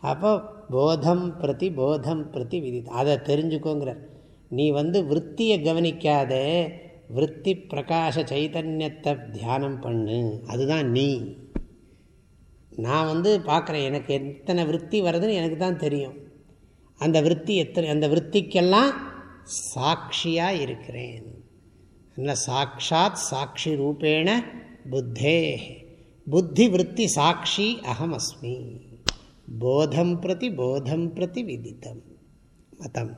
அப்போ போதம் பிரதி போதம் பிரதி விதி அதை தெரிஞ்சுக்கோங்கிறார். நீ வந்து விற்த்தியை கவனிக்காத விற்பி பிரகாச சைத்தன்யத்தை தியானம் பண்ணு. அதுதான் நீ. நான் வந்து பார்க்குறேன் எனக்கு எத்தனை விற்பி வருதுன்னு எனக்கு தான் தெரியும். அந்த விற்பி எத்தனை அந்த விற்த்திக்கெல்லாம் சாட்சியாக இருக்கிறேன். சாட்சாத் சாட்சி ரூபேண புத்தே புத்தி விற்பி சாட்சி அகம் அஸ்மி போதம் பிரதி போதம் பிரதி விதித்தம் மதம்.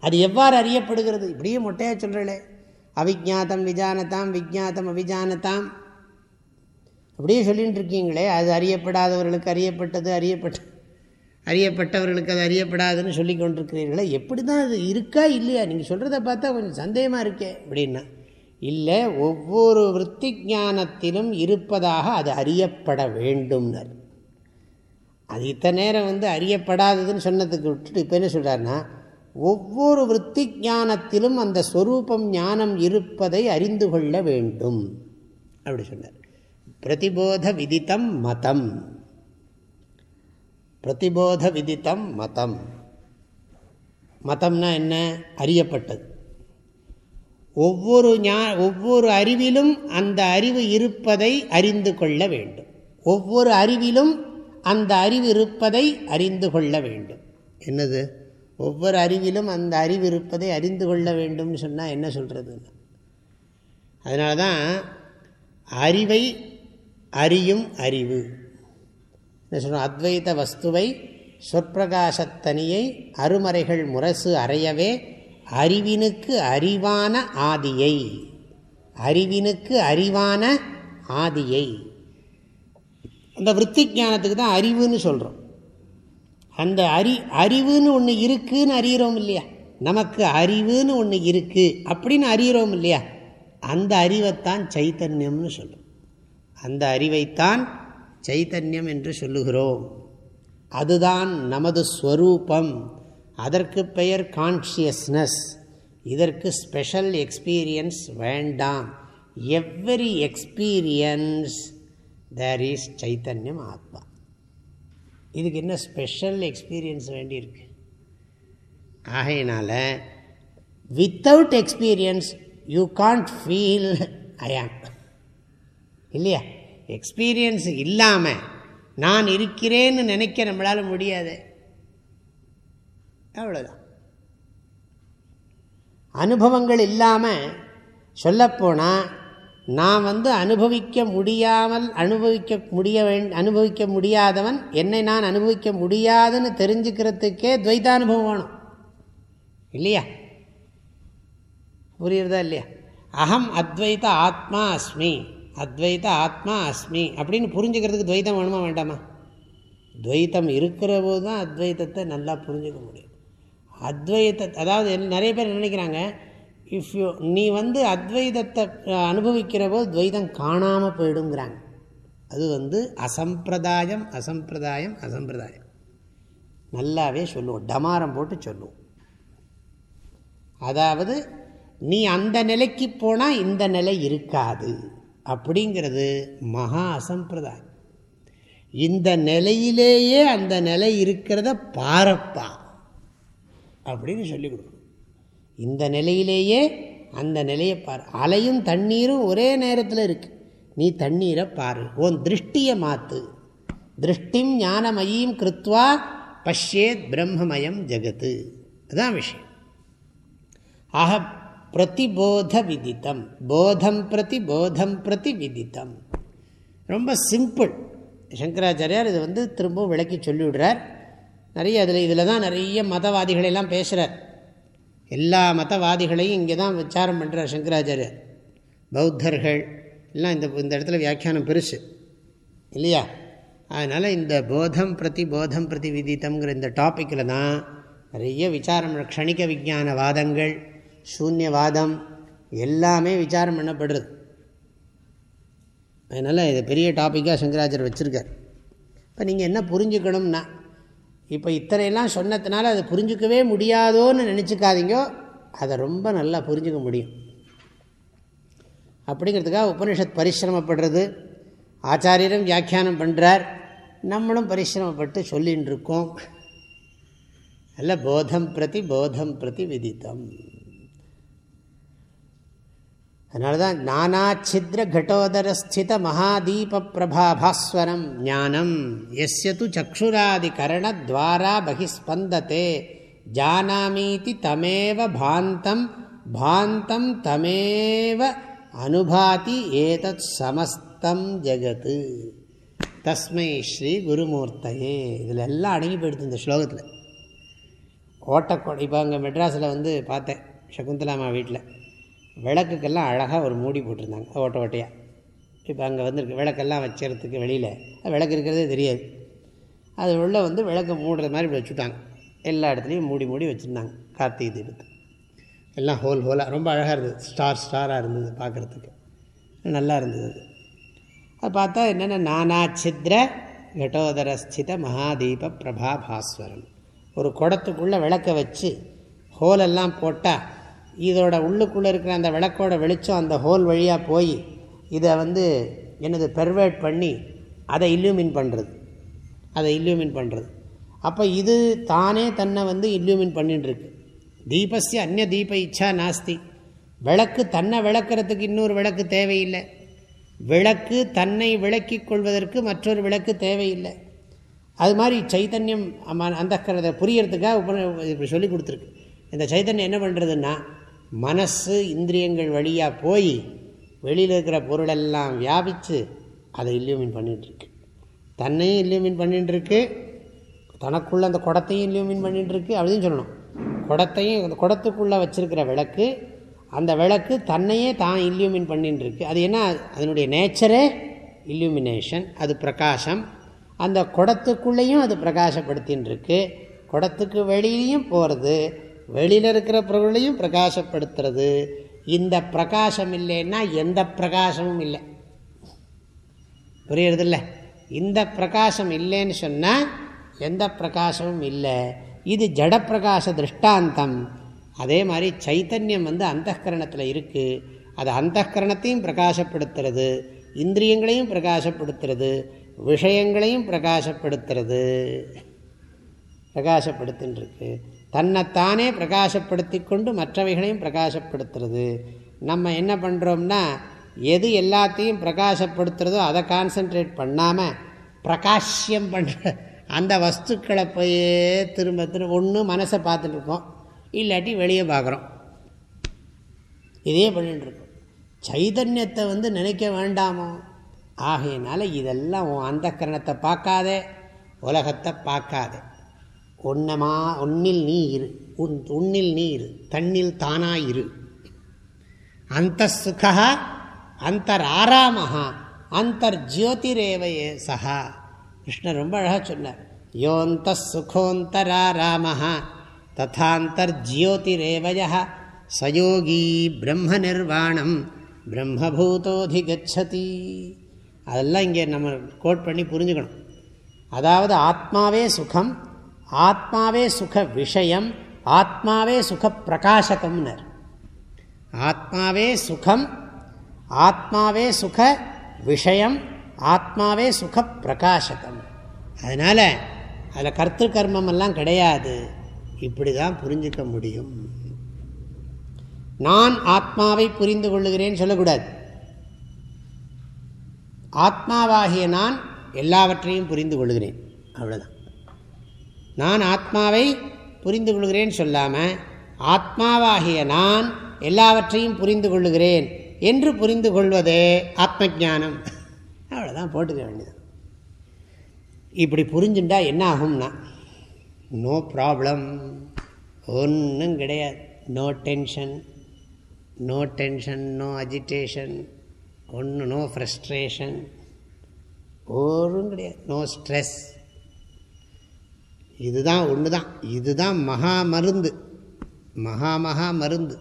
அது எவ்வாறு அறியப்படுகிறது? இப்படியே மொட்டையாக சொல்கிறளே அவிஜாத்தம் விஜானதாம் விஜாத்தம் அவிஜானதாம். அப்படியே சொல்லிகிட்டு இருக்கீங்களே அது அறியப்படாதவர்களுக்கு அறியப்பட்டது அறியப்பட்டது. அறியப்பட்டவர்களுக்கு அது அறியப்படாதுன்னு சொல்லி கொண்டிருக்கிறீர்களா எப்படி தான் அது இருக்கா இல்லையா? நீங்கள் சொல்கிறத பார்த்தா கொஞ்சம் சந்தேகமாக இருக்கே அப்படின்னா. இல்லை ஒவ்வொரு விற்பி ஞானத்திலும் இருப்பதாக அது அறியப்பட வேண்டும்னர். அது இத்தனை நேரம் வந்து அறியப்படாததுன்னு சொன்னதுக்கு விட்டுட்டு இப்போ என்ன சொல்கிறாருன்னா ஒவ்வொரு விற்பி ஞானத்திலும் அந்த ஸ்வரூபம் ஞானம் இருப்பதை அறிந்து கொள்ள வேண்டும். அப்படி சொன்னார். பிரதிபோத விதித்தம் மதம். பிரதிபோத விதித்தம் மதம். மதம்னா என்ன? அறியப்பட்டது. ஒவ்வொரு ஞா ஒவ்வொரு அறிவிலும் அந்த அறிவு இருப்பதை அறிந்து கொள்ள வேண்டும். ஒவ்வொரு அறிவிலும் அந்த அறிவு இருப்பதை அறிந்து கொள்ள வேண்டும். என்னது? ஒவ்வொரு அறிவிலும் அந்த அறிவு இருப்பதை அறிந்து கொள்ள வேண்டும்னு சொன்னால் என்ன சொல்கிறது அதனால தான் அறிவை அறியும் அறிவு. என்ன சொல்கிறோம் அத்வைத வஸ்துவை சொற்பிரகாசத்தனியை அருமறைகள் முரசு அறையவே அறிவினுக்கு அறிவான ஆதியை. அறிவினுக்கு அறிவான ஆதியை. அந்த விற்பி ஞானத்துக்கு தான் அறிவுன்னு சொல்கிறோம் அந்த அறி அறிவுன்னு ஒன்று இருக்குன்னு அறிகிறோம் இல்லையா? நமக்கு அறிவுன்னு ஒன்று இருக்குது அப்படின்னு அறிகிறோம் இல்லையா? அந்த அறிவைத்தான் சைத்தன்யம்னு சொல்லும் அந்த அறிவைத்தான் சைத்தன்யம் என்று சொல்லுகிறோம். அதுதான் நமது ஸ்வரூபம். அதற்கு பெயர் கான்ஷியஸ்னஸ் இதற்கு ஸ்பெஷல் எக்ஸ்பீரியன்ஸ் வேண்டாம். எவ்வரி எக்ஸ்பீரியன்ஸ் தேர் இஸ் சைத்தன்யம் ஆத்மா. இதுக்கு என்ன ஸ்பெஷல் எக்ஸ்பீரியன்ஸ் வேண்டியிருக்கு? ஆகையினால் without experience you can't feel I am இல்லையா? எக்ஸ்பீரியன்ஸ் இல்லாமல் நான் இருக்கிறேன்னு நினைக்க நம்மளால் முடியாது. அவ்வளோதான் அனுபவங்கள் இல்லாமல் சொல்லப்போனால் நான் வந்து அனுபவிக்க முடியாமல் அனுபவிக்க முடிய வேண் அனுபவிக்க முடியாதவன் என்னை நான் அனுபவிக்க முடியாதுன்னு தெரிஞ்சுக்கிறதுக்கே துவைதானுபவம் வேணும். இல்லையா? புரியுறதா இல்லையா? அகம் அத்வைத ஆத்மா அஸ்மி. அத்வைத ஆத்மா அஸ்மி. அப்படின்னு புரிஞ்சுக்கிறதுக்கு துவைத்தம் வேணுமா வேண்டாமா? துவைத்தம் இருக்கிற போது தான் அத்வைத்தத்தை நல்லா புரிஞ்சுக்க முடியும். அத்வைத்த அதாவது நிறைய பேர் நினைக்கிறாங்க? இஃப் யூ நீ வந்து அத்வைதத்தை அனுபவிக்கிற போது துவைதம் காணாமல் போயிடுங்கிறாங்க. அது வந்து அசம்பிரதாயம் அசம்பிரதாயம் அசம்பிரதாயம். நல்லாவே சொல்லுவோம். டமாரம் போட்டு சொல்லுவோம். அதாவது நீ அந்த நிலைக்கு போனால் இந்த நிலை இருக்காது. அப்படிங்கிறது மகா அசம்பிரதாயம். இந்த நிலையிலேயே அந்த நிலை இருக்கிறத பாரப்பா அப்படின்னு சொல்லி கொடுக்கணும். இந்த நிலையிலேயே அந்த நிலையை பார். அலையும் தண்ணீரும் ஒரே நேரத்தில் இருக்குது நீ தண்ணீரை பாரு. உன் திருஷ்டியை மாற்று திருஷ்டிம் ஞானமயம் கிருத்வா பஷ்யேத் பிரம்மமயம் ஜெகத்து. அதுதான் விஷயம். ஆக பிரதிபோத விதித்தம் போதம் பிரதி போதம் பிரதி விதித்தம் ரொம்ப சிம்பிள். சங்கராச்சாரியார் இதை வந்து திரும்பவும் விளக்கி சொல்லிவிடுறார். நிறைய அதில் இதில் தான் நிறைய மதவாதிகளெல்லாம் பேசுகிறார் எல்லா மதவாதிகளையும் இங்கே தான் விசாரம் பண்ணுறார் சங்கராச்சாரியர். பௌத்தர்கள் எல்லாம் இந்த இந்த இடத்துல வியாக்கியானம் பெருசு. இல்லையா? அதனால் இந்த போதம் பிரதி போதம் பிரதி விதித்தம்ங்கிற இந்த டாப்பிக்கில் தான் நிறைய விசாரம் க்ஷணிக விஜான வாதங்கள் சூன்யவாதம் எல்லாமே விசாரம் பண்ணப்படுறது. அதனால் இது பெரிய டாப்பிக்காக சங்கராச்சாரியர் வச்சுருக்கார். இப்போ நீங்கள் என்ன புரிஞ்சுக்கணும்னா இப்போ இத்தனையெல்லாம் சொன்னதுனால அதை புரிஞ்சிக்கவே முடியாதோன்னு நினச்சிக்காதீங்கோ. அதை ரொம்ப நல்லா புரிஞ்சுக்க முடியும். அப்படிங்கிறதுக்காக உபனிஷத் பரிசிரமப்படுறது. ஆச்சாரியரும் வியாக்கியானம் பண்ணுறார் நம்மளும் பரிசிரமப்பட்டு சொல்லின்னு இருக்கோம் அல்ல போதம் பிரதி போதம் பிரதி விதித்தம். அதனால தான் நானாச்சித்ர கடோதரஸ்தித மகாதீப பிரபாபாஸ்வரம் ஞானம். எஸ்ய து சக்ஷுராதி கரணத்வாரா பகிஸ்பந்தத்தே ஜானாமீதி தமேவ பாந்தம் பாந்தம் தமேவ அனுபாதி ஏதத் சமஸ்தம் ஜெகத்து. தஸ்மை ஸ்ரீ குருமூர்த்தையே. இதில் எல்லாம் அடங்கி போயிடுது இந்த ஸ்லோகத்தில். ஓட்டக்கோடை இப்போ அங்கே மெட்ராஸில் வந்து பார்த்தேன் சகுந்தலாமா வீட்டில் விளக்குக்கெல்லாம் அழகாக ஒரு மூடி போட்டிருந்தாங்க ஓட்ட ஓட்டையாக இப்போ அங்கே வந்துருக்கு விளக்கெல்லாம் வச்சுறதுக்கு வெளியில். விளக்கு இருக்கிறதே தெரியாது. அது உள்ளே வந்து விளக்கு மூடுற மாதிரி இப்படி வச்சுட்டாங்க. எல்லா இடத்துலையும் மூடி மூடி வச்சுருந்தாங்க கார்த்திகை தீபத்தை. எல்லாம் ஹோல் ஹோலாக ரொம்ப அழகாக இருந்தது. ஸ்டார் ஸ்டாராக இருந்தது பார்க்குறதுக்கு. நல்லா இருந்தது அது. அது பார்த்தா என்னென்ன? நானா சித்ர கடோதரஸ்தித மகாதீப பிரபா பாஸ்வரம். ஒரு குடத்துக்குள்ளே விளக்க வச்சு ஹோலெல்லாம் போட்டால் இதோட உள்ளுக்குள்ளே இருக்கிற அந்த விளக்கோட வெளிச்சம் அந்த ஹோல் வழியாக போய் இதை வந்து என்னது பெர்வேட் பண்ணி அதை இல்லுமின் பண்ணுறது அதை இல்யூமின் பண்ணுறது அப்போ இது தானே தன்னை வந்து இல்லுமின் பண்ணிட்டுருக்கு தீபஸ்ய அந்நிய தீப இச்சா நாஸ்தி. விளக்கு தன்னை விளக்குறதுக்கு இன்னொரு விளக்கு தேவையில்லை. விளக்கு தன்னை விளக்கி கொள்வதற்கு மற்றொரு விளக்கு தேவையில்லை. அது மாதிரி சைத்தன்யம் அந்த புரியறதுக்காக இப்படி சொல்லி கொடுத்துருக்கு. இந்த சைத்தன்யம் என்ன பண்ணுறதுன்னா மனசு இந்திரியங்கள் வழியாக போய் வெளியில் இருக்கிற பொருளெல்லாம் வியாபித்து அதை இல்லியூமின் பண்ணிகிட்ருக்கு தன்னையும் இல்லியூமின் பண்ணிட்டுருக்கு. தனக்குள்ளே அந்த குடத்தையும் இல்லியூமின் பண்ணிட்டுருக்கு. அப்படின்னு சொல்லணும். குடத்தையும் அந்த குடத்துக்குள்ளே வச்சுருக்கிற விளக்கு அந்த விளக்கு தன்னையே தான் இல்லியூமின் பண்ணிட்டுருக்கு. அது என்ன? அதனுடைய நேச்சரே இல்லியூமினேஷன் அது பிரகாசம். அந்த குடத்துக்குள்ளேயும் அது பிரகாசப்படுத்தின்னு இருக்கு குடத்துக்கு வெளியிலையும் போகிறது வெளியில் இருக்கிற பொருளையும் பிரகாசப்படுத்துறது. இந்த பிரகாசம் இல்லைன்னா எந்த பிரகாசமும் இல்லை. புரியுறதில்ல? இந்த பிரகாசம் இல்லைன்னு சொன்னால் எந்த பிரகாசமும் இல்லை. இது ஜடப்பிரகாச திருஷ்டாந்தம். அதே மாதிரி சைத்தன்யம் வந்து அந்தகரணத்தில் இருக்குது அது அந்தகரணத்தையும் பிரகாசப்படுத்துறது. இந்திரியங்களையும் பிரகாசப்படுத்துறது. விஷயங்களையும் பிரகாசப்படுத்துறது. பிரகாசப்படுத்தின்றிருக்கு தன்னைத்தானே பிரகாசப்படுத்தி கொண்டு மற்றவைகளையும் பிரகாசப்படுத்துறது. நம்ம என்ன பண்ணுறோம்னா எது எல்லாத்தையும் பிரகாசப்படுத்துறதோ அதை கான்சன்ட்ரேட் பண்ணாமல் பிரகாஷ்யம் பண்ணுற அந்த வஸ்துக்களை போயே திரும்ப திரும்ப ஒன்று மனசை பார்த்துட்டு இருக்கோம். இல்லாட்டி வெளியே பார்க்குறோம். இதே பண்ணிட்டுருக்கோம் சைதன்யத்தை வந்து நினைக்க வேண்டாமோ? ஆகையினால இதெல்லாம் உன் அந்த கரணத்தை பார்க்காதே உலகத்தை பார்க்காதே. ஒன்னமா ஒன்னில் நீ இரு. உன் உன்னில் நீ இரு. தன்னில் தானா இரு. அந்த சுகா அந்தர் ஆராமஹா அந்தர் ஜோதிரேவையே சஹா கிருஷ்ணர் ரொம்ப அழகாக சொன்னார். யோந்த சுகோந்தராராமஹா ததாந்தர் ஜோதிரேவய சயோகி பிரம்ம நிர்வாணம் பிரம்மபூதோதி கச்சதி அதெல்லாம் இங்கே நம்ம கோட் பண்ணி புரிஞ்சுக்கணும். அதாவது ஆத்மாவே சுகம் ஆத்மாவே சுக விஷயம் ஆத்மாவே சுக பிரகாசகம்னர் ஆத்மாவே சுகம் ஆத்மாவே சுக விஷயம் ஆத்மாவே சுக பிரகாசகம் அதனால் அதில் கர்த்திரு கர்மமெல்லாம் கிடையாது. இப்படி தான் புரிஞ்சுக்க முடியும். நான் ஆத்மாவை புரிந்து கொள்ளுகிறேன்னு சொல்லக்கூடாது. ஆத்மாவாகிய நான் எல்லாவற்றையும் புரிந்து கொள்கிறேன். அவ்வளோதான் நான் ஆத்மாவை புரிந்து கொள்கிறேன் சொல்லாமல் ஆத்மாவாகிய நான் எல்லாவற்றையும் புரிந்து கொள்ளுகிறேன் என்று புரிந்து கொள்வதே ஆத்ம ஜானம் அவ்வளோதான் போட்டுக்க வேண்டியது. இப்படி புரிஞ்சுட்டா என்ன ஆகும்னா நோ ப்ராப்ளம் ஒன்றும் கிடையாது. No tension no tension no agitation ஒன்று நோ ஃப்ரஸ்ட்ரேஷன் ஒன்றும் கிடையாது. நோ ஸ்ட்ரெஸ் இதுதான் ஒன்று தான் இதுதான் மகா மருந்து. மகா மகா மருந்து.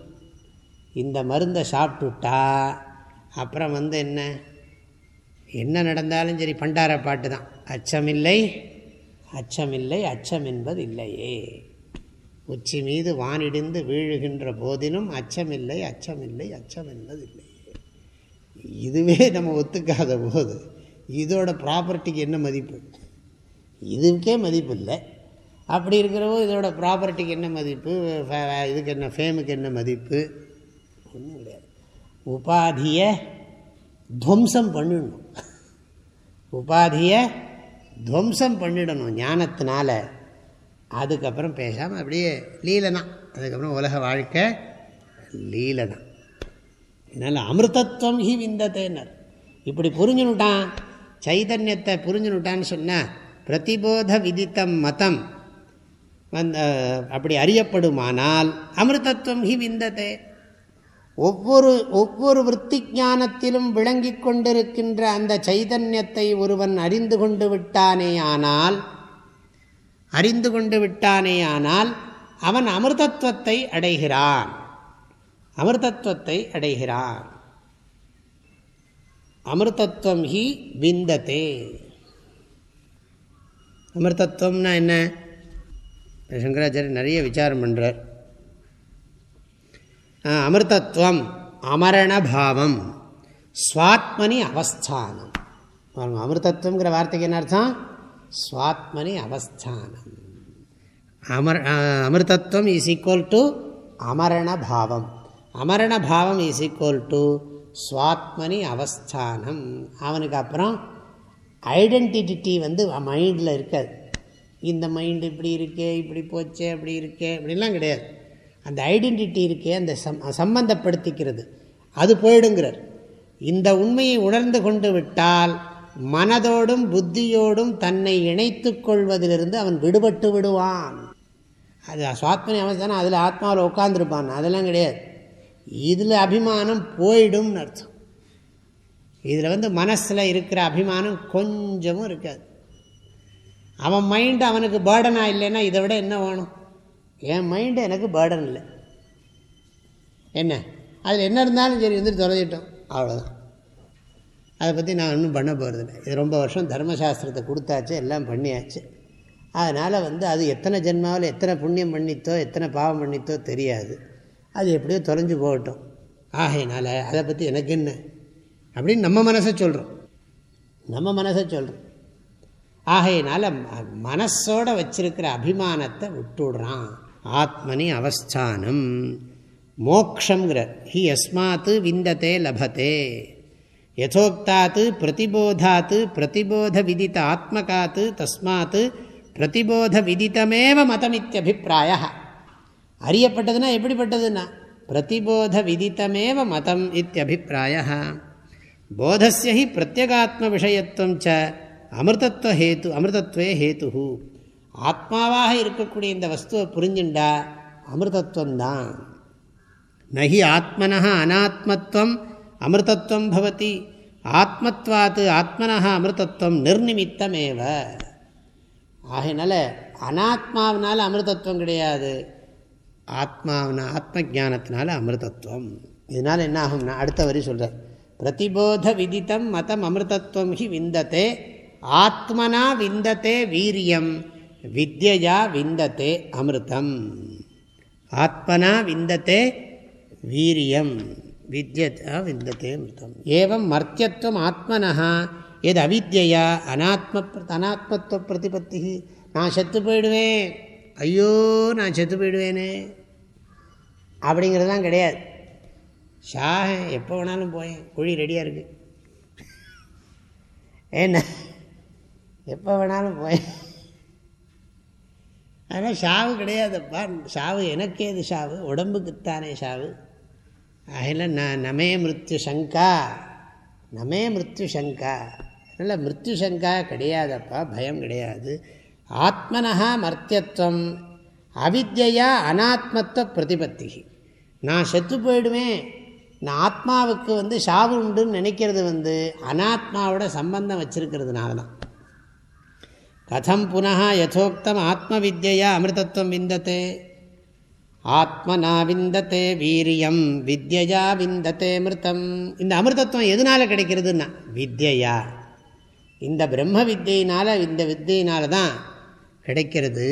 இந்த மருந்தை சாப்பிட்டுட்டா அப்புறம் வந்து என்ன? என்ன நடந்தாலும் சரி பண்டார பாட்டு தான் அச்சமில்லை அச்சமில்லை அச்சம் என்பது இல்லையே உச்சி மீது வானிடிந்து வீழுகின்ற போதிலும் அச்சமில்லை அச்சமில்லை அச்சம் என்பது இல்லையே இதுவே நம்ம ஒத்துக்காத போது இதோட ப்ராப்பர்ட்டிக்கு என்ன மதிப்பு? இதுக்கே மதிப்பு இல்லை அப்படி இருக்கிறவோ இதோட ப்ராப்பர்ட்டிக்கு என்ன மதிப்பு? இதுக்கு என்ன ஃபேமுக்கு என்ன மதிப்பு? ஒன்றும் கிடையாது. உபாதியை துவம்சம் பண்ணிடணும். உபாதியை துவம்சம் பண்ணிடணும் ஞானத்தினால. அதுக்கப்புறம் பேசாமல் அப்படியே லீலனா. அதுக்கப்புறம் உலக வாழ்க்கை லீலனா. இதனால் அமிர்தத்துவம் ஹி விந்ததேனர் இப்படி புரிஞ்சுனுட்டான் சைதன்யத்தை புரிஞ்சுனுட்டான்னு சொன்னால் பிரதிபோத விதித்தம் மதம். வந்த அப்படி அறியப்படுமானால் அமிர்தத்துவம் ஹி விந்ததே. ஒவ்வொரு ஒவ்வொரு விற்பி ஞானத்திலும் விளங்கி கொண்டிருக்கின்ற அந்த சைதன்யத்தை ஒருவன் அறிந்து கொண்டு விட்டானேயானால் அறிந்து கொண்டு விட்டானேயானால் அவன் அமிர்தத்துவத்தை அடைகிறான். அமிர்தத்துவத்தை அடைகிறான். அமிர்தத்துவம் ஹி விந்ததே. அமிர்தத்துவம்னா என்ன? சங்கராச்சாரியர் நிறைய விசாரம் பண்ணுறார் அமிர்தத்துவம் அமரணபாவம் ஸ்வாத்மனி அவஸ்தானம். பாருங்க அமிர்தத்துவங்கிற வார்த்தைக்கு என்ன அர்த்தம்? ஸ்வாத்மனி அவஸ்தானம். அமர் அமிர்தத்துவம் இஸ் ஈக்குவல் டு அமரணபாவம் அமரணபாவம் இஸ் ஈக்குவல் டு ஸ்வாத்மனி அவஸ்தானம். அவனுக்கு அப்புறம் ஐடென்டிட்டி வந்து மைண்டில் இருக்காது. இந்த மைண்டு இப்படி இருக்கே இப்படி போச்சே அப்படி இருக்கே அப்படிலாம் கிடையாது. அந்த ஐடென்டிட்டி இருக்கே அந்த சம் சம்பந்தப்படுத்திக்கிறது. அது போயிடுங்கிறார். இந்த உண்மையை உணர்ந்து கொண்டு விட்டால் மனதோடும் புத்தியோடும் தன்னை இணைத்து கொள்வதிலிருந்து அவன் விடுபட்டு விடுவான். அது சுவாத்மனி அமைச்சானா அதில் ஆத்மாவில் உட்காந்துருப்பான் அதெல்லாம் கிடையாது. இதில் அபிமானம் போயிடும்னு அர்த்தம். இதில் வந்து மனசில் இருக்கிற அபிமானம் கொஞ்சமும் இருக்காது. அவன் மைண்டு அவனுக்கு பேர்டனாக இல்லைன்னா இதை விட என்ன வேணும்? என் மைண்டு எனக்கு பேர்டன் இல்லை. என்ன? அதில் என்ன இருந்தாலும் சரி வந்துட்டு தொலைஞ்சிட்டோம். அவ்வளோதான் அதை பற்றி நான் ஒன்றும் பண்ண போகிறதில்ல இது ரொம்ப வருஷம் தர்மசாஸ்திரத்தை கொடுத்தாச்சு எல்லாம் பண்ணியாச்சு. அதனால் வந்து அது எத்தனை ஜென்மாவில் எத்தனை புண்ணியம் பண்ணித்தோ எத்தனை பாவம் பண்ணித்தோ தெரியாது. அது எப்படியோ தொலைஞ்சு போகட்டும். ஆகையினால் அதை பற்றி எனக்கு என்ன? அப்படின்னு நம்ம மனசை சொல்கிறோம் நம்ம மனசை சொல்கிறோம் ஆகையினால மனசோட வச்சிருக்கிற அபிமானத்தை விட்டுடுறான். ஆத்மனி அவஸ்தானம். மோக்ஷங்கிறார் ஹி எஸ்மாத்து விந்ததே லபத்தே யதோக்தாத்து பிரதிபோதாத்து பிரதிபோத விதித்த ஆத்மகாத்து தஸ்மாத்து பிரதிபோத விதித்தமேவ மதமித்தபிப்பிராய அறியப்பட்டதுன்னா எப்படிப்பட்டதுன்னா பிரதிபோத விதித்தமேவ மதம் இத்தியபிப்பிராய. போதஸ்ய ஹி பிரத்யகாத்ம விஷயத்துவம் ச அமிர்தத்துவ ஹேத்து அமிர்தத்வே ஹேத்து ஆத்மாவாக இருக்கக்கூடிய இந்த வஸ்துவை புரிஞ்சுண்டா அமிர்தத்வந்தான் நகி ஆத்மனா அனாத்மத்துவம் அமிர்தத்வம் பவதி. ஆத்மத்வாத்து ஆத்மனா அமிர்தத்வம் நிர்நிமித்தமேவ. ஆகையினால அனாத்மாவினால அமிர்தத்துவம் கிடையாது. ஆத்மாவின ஆத்ம ஜானத்தினால அமிர்தத்துவம் இதனால் என்ன ஆகும்னா அடுத்த வரி சொல்கிறார் பிரதிபோத விதித்தம் மதம் அமிர்தத்துவம் ஹி விந்தத்தே ஆத்மனா விந்தத்தே வீரியம் வித்யா விந்தத்தே அமிர்தம். ஆத்மனா விந்தத்தே வீரியம் வித்யா விந்தத்தே அமிர்தம். ஏவம் மர்த்தியத்துவம் ஆத்மனா எது அவித்யா அனாத்ம அனாத்மத்துவ பிரதிபத்தி நான் செத்து போயிடுவேன். ஐயோ நான் செத்து போயிடுவேனே. அப்படிங்கிறதுலாம் கிடையாது. ஷாக எப்போ வேணாலும் போயேன். குழி ரெடியாக இருக்கு. என்ன? எப்போ வேணாலும் போயேன் ஆனால் சாவு கிடையாதுப்பா. சாவு எனக்கு ஏது சாவு? உடம்புக்குத்தானே ஷாவு அதில் ந நமே மிருத்யு சங்கா. நமே மிருத்யு சங்கா. அதனால் மிருத்யு சங்கா கிடையாதப்பா பயம் கிடையாது. ஆத்மனஹா மர்த்தியத்துவம். அவித்யா அனாத்மத்துவ பிரதிபத்தி நான் செத்து போயிடுவேன் நான் ஆத்மாவுக்கு வந்து சாவு உண்டுன்னு நினைக்கிறது வந்து அனாத்மாவோட சம்பந்தம் வச்சுருக்கிறதுனால தான் கதம் புனः யதோக்தம் ஆத்ம வித்யா அமிர்தத்துவம் விந்ததே. ஆத்மனா விந்தத்தே வீரியம் வித்யா விந்தத்தே அமிர்தம். இந்த அமிர்தத்துவம் எதனால் கிடைக்கிறதுன்னா வித்யா இந்த பிரம்ம வித்தியினால் இந்த வித்தியினால தான் கிடைக்கிறது.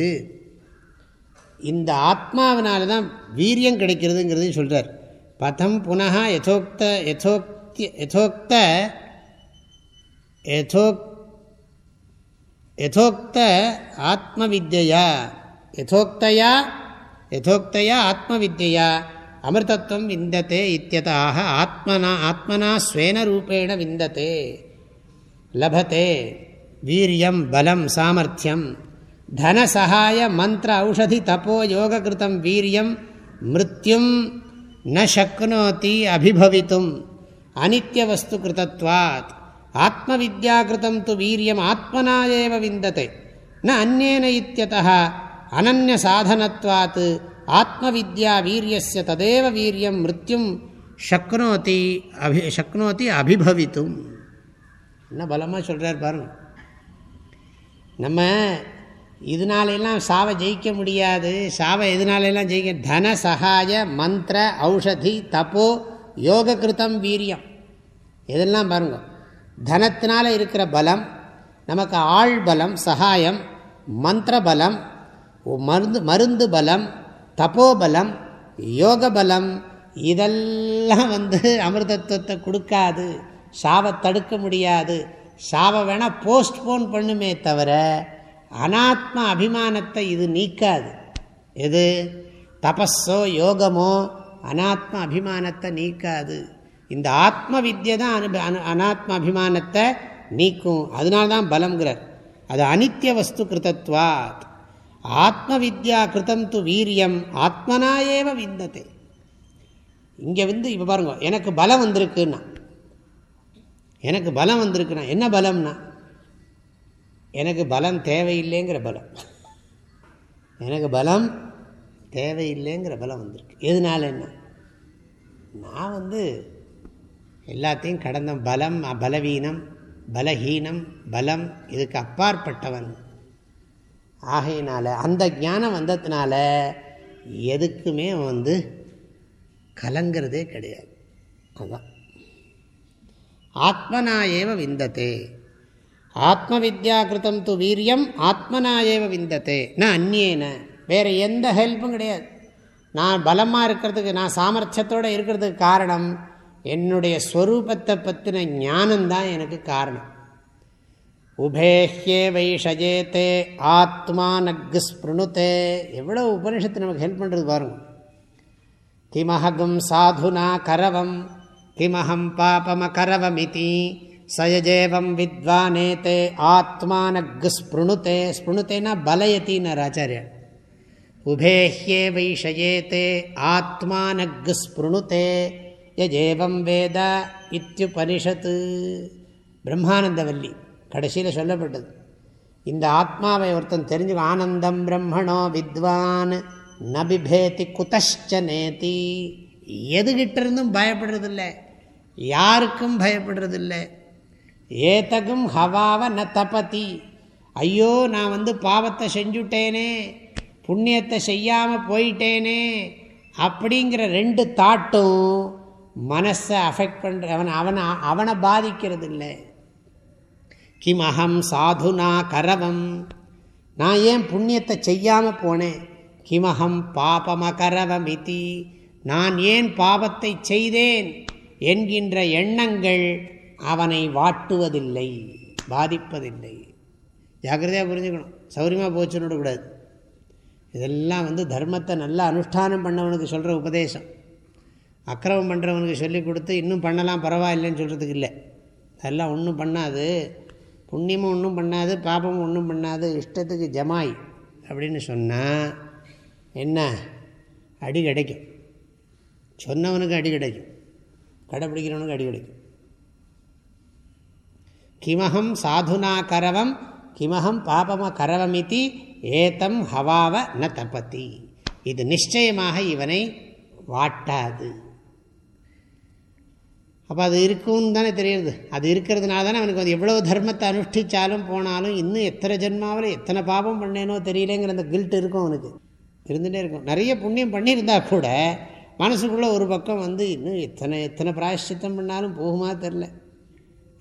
இந்த ஆத்மாவினால தான் வீரியம் கிடைக்கிறதுங்கிறது சொல்கிறார் பதம் புனக யதோக்த யதோக்தி யதோக்த யதோக் யதோக்த ஆத்மவித்யா யதோக்தையா யதோக்தையா ஆத்மவித்யா அமிர்தத்துவம் விந்ததே இத்தியதாக ஆத்மனா ஆத்மனா ஸ்வேன ரூபேண விந்ததே லபத்தே வீரியம் பலம் சாமர்த்தியம் தனசகாய மந்திர ஔஷதி தப்போ யோககிருத்தம் வீரியம் மிருத்யும் ந சக்னோதி அபிபவித்தும் அனித்யவஸ்து கிருதத்வாத் ஆத்ம வித்யாகிருதம் து வீரியம் ஆத்மனா ஏவ விந்தத்தை ந அந்நேன இத்தியதः அனன்ய சாதனத்வாத் ஆத்மவித்யா வீரியஸ்ய ததேவ வீரியம் மிருத்யும் சக்னோதி அபி சக்னோதி அபிபவித்தும். என்ன பலமாக சொல்கிறார் பாருங்க. நம்ம இதனாலெல்லாம் சாவை ஜெயிக்க முடியாது. சாவை எதனாலெல்லாம் ஜெயிக்க தன சகாய மந்திர ஔஷதி தப்போ யோககிருத்தம் வீரியம். இதெல்லாம் பாருங்க. தனத்தினால் இருக்கிற பலம் நமக்கு ஆள் பலம் சகாயம் மந்திர பலம் மருந்து மருந்து பலம் தபோபலம் யோக பலம் இதெல்லாம் வந்து அமிர்தத்துவத்தை கொடுக்காது. சாவை தடுக்க முடியாது. சாவை வேணால் போஸ்ட்போன் பண்ணுமே தவிர அனாத்ம அபிமானத்தை இது நீக்காது. எது? தபஸோ யோகமோ அனாத்ம அபிமானத்தை நீக்காது. இந்த ஆத்ம வித்யை தான் அனு அனாத்ம அபிமானத்தை நீக்கும். அதனால தான் பலம்ங்கிறார். அது அனித்திய வஸ்து கிருதத்வாத் ஆத்ம வித்யா கிருதம் து வீரியம் ஆத்மனாயேவ விந்தத்தை இங்கே வந்து இப்போ பாருங்க எனக்கு பலம் வந்திருக்குன்னா. எனக்கு பலம் வந்திருக்குண்ணா என்ன பலம்னா? எனக்கு பலம் தேவையில்லைங்கிற பலம். எனக்கு பலம் தேவையில்லைங்கிற பலம் வந்திருக்கு. எதனால என்ன? நான் வந்து எல்லாத்தையும் கடந்த பலம் பலவீனம் பலஹீனம் பலம் இதுக்கு அப்பாற்பட்டவன். ஆகையினால் அந்த ஞானம் வந்ததுனால எதுக்குமே வந்து கலங்கிறதே கிடையாது. அதுதான் ஆத்மனாயேவ விந்தத்தே ஆத்ம வித்யா கிருத்தம் து வீரியம் ஆத்மனாயேவ விந்தத்தே நான் அந்நியேன. வேறு எந்த ஹெல்ப்பும் கிடையாது. நான் பலமாக இருக்கிறதுக்கு நான் சாமர்த்தியத்தோடு இருக்கிறதுக்கு காரணம் என்னுடைய ஸ்வரூபத்தை பற்றின ஞானம்தான் எனக்கு காரணம். உபேஹ்யே வைஷஜேத்தே ஆத்மா நக்கு ஸ்பிருணுத்தே எவ்வளோ உபனிஷத்து நமக்கு ஹெல்ப் பண்ணுறது பாருங்கள் கிமஹகும் சாதுனா கரவம் கிமஹம் பாபம கரவமிதி சயஜேவம் வித்வானேத்தே ஆத்மா நக்கு ஸ்பிருணுத்தே ஸ்பிருணுத்தேனா பலயத்தின்னார் ஆச்சாரியர் உபேஹ்யே வைஷயேத்தே ஆத்மா நக்கு ஸ்பிருணுத்தே யஜேவம் வேத இத்தியுபனிஷத்து பிரம்மானந்தவல்லி. கடைசியில் சொல்லப்பட்டது. இந்த ஆத்மாவை ஒருத்தன் தெரிஞ்சு ஆனந்தம் பிரம்மணோ வித்வான் நபிபேதி குதஷ்ட நேதி. எதுகிட்ட இருந்தும் பயப்படுறதில்லை. யாருக்கும் பயப்படுறதில்லை. ஏத்தகும் ஹவாவ ந தபதி. ஐயோ நான் வந்து பாவத்தை செஞ்சுட்டேனே புண்ணியத்தை செய்யாமல் போயிட்டேனே அப்படிங்கிற ரெண்டு தாட்டும் மனசை அஃபெக்ட் பண்ணுற அவன் அவனை அவனை பாதிக்கிறது இல்லை கிம் அகம் சாதுனா கரவம். நான் ஏன் புண்ணியத்தை செய்யாமல் போனேன்? கிமகம் பாபமகரவம் இத்தி நான் ஏன் பாவத்தை செய்தேன்? என்கின்ற எண்ணங்கள் அவனை வாட்டுவதில்லை பாதிப்பதில்லை. ஜாக்கிரதையாக புரிஞ்சுக்கணும். சௌரியமாக போச்சுன்னு விடக்கூடாது. இதெல்லாம் வந்து தர்மத்தை நல்லா அனுஷ்டானம் பண்ணவனுக்கு சொல்கிற உபதேசம். அக்கிரமம் பண்ணுறவனுக்கு சொல்லி கொடுத்து இன்னும் பண்ணலாம் பரவாயில்லைன்னு சொல்கிறதுக்கு இல்லை. அதெல்லாம் ஒன்றும் பண்ணாது. புண்ணியமும் ஒன்றும் பண்ணாது பாபமும் ஒன்றும் பண்ணாது இஷ்டத்துக்கு ஜமாய் அப்படின்னு சொன்னால் என்ன? அடி கிடைக்கும். சொன்னவனுக்கு அடி கிடைக்கும். கடைப்பிடிக்கிறவனுக்கு அடி கிடைக்கும். கிமகம் சாதுனா கரவம் கிமகம் பாபம கரவமிதி ஏத்தம் ஹவாவ ந தப்பத்தி இது நிச்சயமாக இவனை வாட்டாது. அப்போ அது இருக்கும்னு தானே தெரியுது அது இருக்கிறதுனால தானே அவனுக்கு வந்து எவ்வளோ தர்மத்தை அனுஷ்டிச்சாலும் போனாலும் இன்னும் எத்தனை ஜென்மாவில் எத்தனை பாபம் பண்ணேனோ தெரியலேங்கிற அந்த கில்ட் இருக்கும் அவனுக்கு. இருந்துகிட்டே இருக்கும். நிறைய புண்ணியம் பண்ணியிருந்தா கூட மனசுக்குள்ளே ஒரு பக்கம் வந்து இன்னும் எத்தனை எத்தனை பிராயஷ்டித்தம் பண்ணாலும் போகுமா தெரில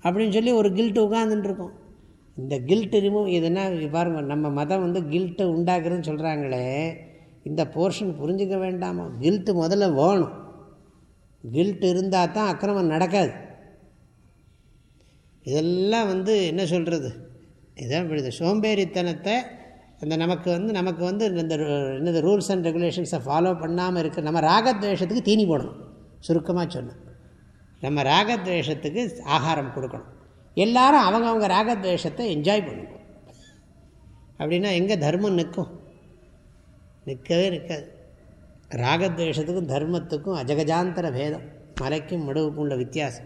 அப்படின்னு சொல்லி ஒரு கில்ட்டு உட்காந்துட்டுருக்கோம் இந்த கில்ட்டு ரிமூவ் இதுனா பாருங்கள் நம்ம மதம் வந்து கில்ட்டை உண்டாக்குறதுன்னு சொல்கிறாங்களே இந்த போர்ஷன் புரிஞ்சுக்க வேண்டாமா? கில்ட்டு முதல்ல வேணும். கில்ட் இருந்தால் தான் அக்கிரமம் நடக்காது. இதெல்லாம் வந்து என்ன சொல்கிறது இதான் இப்படி சோம்பேறித்தனத்தை அந்த நமக்கு வந்து நமக்கு வந்து இந்த என்னது ரூல்ஸ் அண்ட் ரெகுலேஷன்ஸை ஃபாலோ பண்ணாமல் இருக்க நம்ம ராகத்வேஷத்துக்கு தீனி போடணும். சுருக்கமாக சொன்னோம் நம்ம ராகத்வேஷத்துக்கு ஆகாரம் கொடுக்கணும். எல்லாரும் அவங்கவுங்க ராகத்வேஷத்தை என்ஜாய் பண்ணணும் அப்படின்னா எங்கே தர்மம் நிற்கும்? நிற்கவே நிற்காது. ராகத்வேஷத்துக்கும் தர்மத்துக்கும் அஜகஜாந்தர பேதம். மலைக்கும் மடுவுக்கும் உள்ள வித்தியாசம்.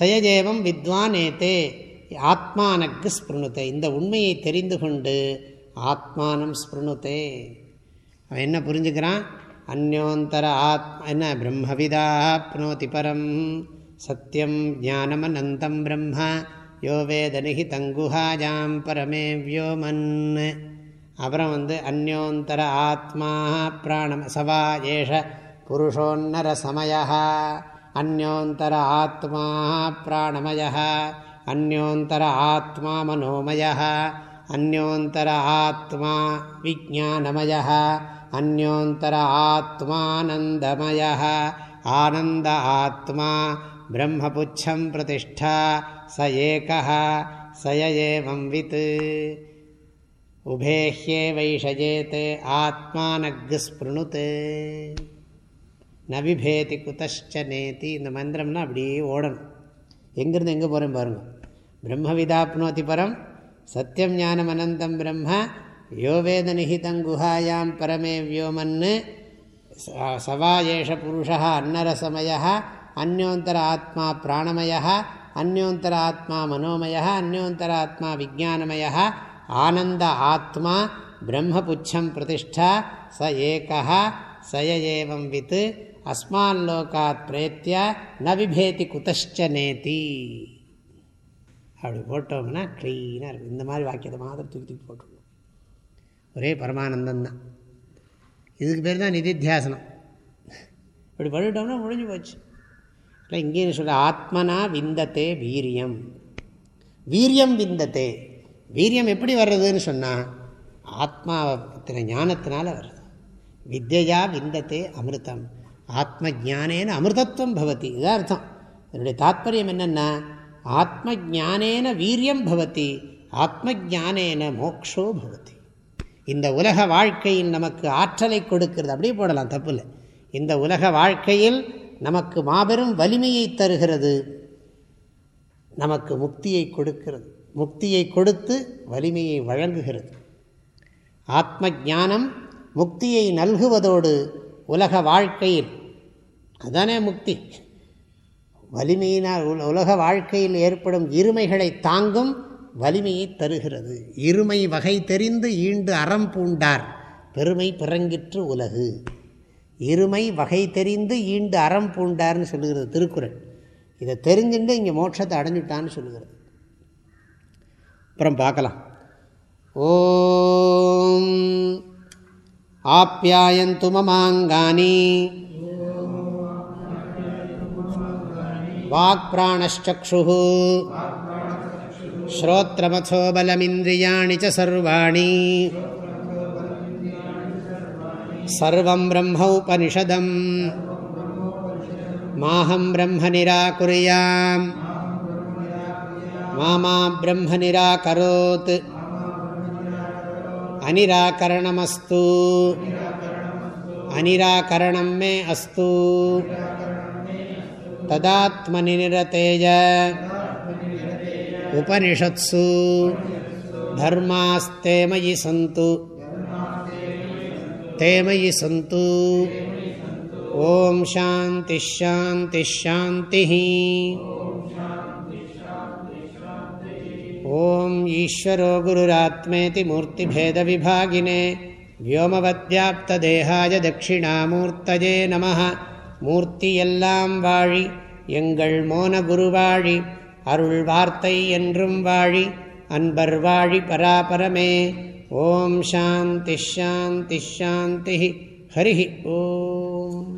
சயஜேவம் வித்வான் ஏத்தே ஆத்மானக்கு ஸ்பிருணுத்தை இந்த உண்மையை தெரிந்து கொண்டு ஆத்மானம் ஸ்பிருணுத்தே அவன் என்ன புரிஞ்சுக்கிறான்? அந்யோந்தர ஆத்மா என்ன? பிரம்மவிதா ஆப்னோதி பரம். சத்தியம் ஞானமனந்தம் பிரம்ம. யோ வேதனிகி தங்குஹாஜாம் பரமே வியோமன் அப்புறம் வந்து அந்யோந்தர ஆத்மா பிராணம் சவா ஏஷ புருஷோன்னர சமய. அந்யோந்தர ஆத்மா பிராணமய. அந்யோந்தர ஆத்மா மனோமய. அந்யோந்தர ஆத்மா விஜானமய அந்யோந்தர ஆத்மானந்தமய ஆனந்த ஆத்மா பிரம்மபுச்சம் பிரதிஷ்டா. ச ஏக சய ஏவம் வித். உபேஹ்யே வைஷஜேத் ஆத்மானக்கு ஸ்பிருணுத்து நபிபேதி குதஷ்ட நேத்தி இந்த மந்திரம்னா அப்படியே ஓடணும். எங்கேருந்து எங்கே போகிறேன் பாருங்கள் பிரம்மவிதாப்னோதி பரம் சத்தியம் ஞானம் அனந்தம் பிரம்ம யோவேத நிஹிதங்குஹாயாம் பரமே வியோமன்னு சவா ஏஷ புருஷா அன்னரசமய அந்யோந்தர ஆத்மா பிராணமய அந்யோந்தர ஆத்மா மனோமய அந்யோந்தர ஆத்மா விஜானமய ஆனந்த ஆத்மா பிரம்மபுச்சம் பிரதிஷ்டா ச ஏகா சய ஏவம் வித் அஸ்மான் லோகாத் பிரேத்திய ந விபேதி குதஷ்ட நேதி. அப்படி போட்டோம்னா க்ளீனாக இருக்கும். இந்த மாதிரி வாக்கியத்தை மாதிரி தூக்கி தூக்கி போட்டுருணும் ஒரே பரமானந்தந்தான் இதுக்கு பேர் தான் நிதித்தியாசனம். இப்படி பண்ணிட்டோம்னா முடிஞ்சு போச்சு. இல்லை இங்கேயும் சொல்ல ஆத்மனா விந்தத்தே வீரியம். வீரியம் விந்தத்தே. வீரியம் எப்படி வர்றதுன்னு சொன்னால் ஆத்மாவத்தின ஞானத்தினால வருது. வித்யா விந்தத்தே அமிர்தம். ஆத்ம ஜானேன அமிர்தத்துவம் பவதி. இதான் அர்த்தம். என்னுடைய தாத்பரியம் என்னென்னா ஆத்ம ஜானேன வீரியம் பவதி ஆத்ம ஜானேன மோக்ஷோ பவதி. இந்த உலக வாழ்க்கையில் நமக்கு ஆற்றலை கொடுக்கிறது அப்படியே போடலாம் தப்பு இல்லை இந்த உலக வாழ்க்கையில் நமக்கு மாபெரும் வலிமையை தருகிறது நமக்கு முக்தியை கொடுக்கிறது. முக்தியை கொடுத்து வலிமையை வழங்குகிறது. ஆத்ம ஜானம் முக்தியை நல்குவதோடு உலக வாழ்க்கையில் அதுதானே முக்தி. வலிமையினால் உலக வாழ்க்கையில் ஏற்படும் இருமைகளை தாங்கும் வலிமையை தருகிறது. இருமை வகை தெரிந்து ஈண்டு அறம் பூண்டார் பெருமை பிறங்கிற்று உலகு. இருமை வகை தெரிந்து ஈண்டு அறம் பூண்டார்னு சொல்லுகிறது திருக்குறள். இதை தெரிஞ்சுட்டு இங்கே மோட்சத்தை அடைஞ்சுட்டான்னு சொல்லுகிறது. அப்புறம் பார்க்கலாம் ஓம் ஆப்யாயந்து மமாங்கானி வாக்பிராணச்சு श्रोत्रमथोबलमिन्द्रियाणि च सर्वाणि सर्वं ब्रह्मोपनिषदम् माहं ब्रह्म निराकुर्याम् मा मा ब्रह्म निराकरोत् अनिराकरणमस्तु। अनिराकरणं मे अस्तु। तदात्मनिरतेय उपनिषत्सु। धर्मास्ते मयि सन्तु। ते मयि सन्तु। ॐ ஓம் ஈஸ்வரோ குருராத்மேதி மூர்த்திபேதவிபாகினே வியோமவத்யாப்ததேகாய தட்சிணாமூர்த்தஜே நம மூர்த்தி எல்லாம் வாழி எங்கள் மோன குருவாழி அருள் வார்த்தை என்றும் வாழி அன்பர் வாழி பராபரமே ஓம் சாந்தி ஹரி ஓம்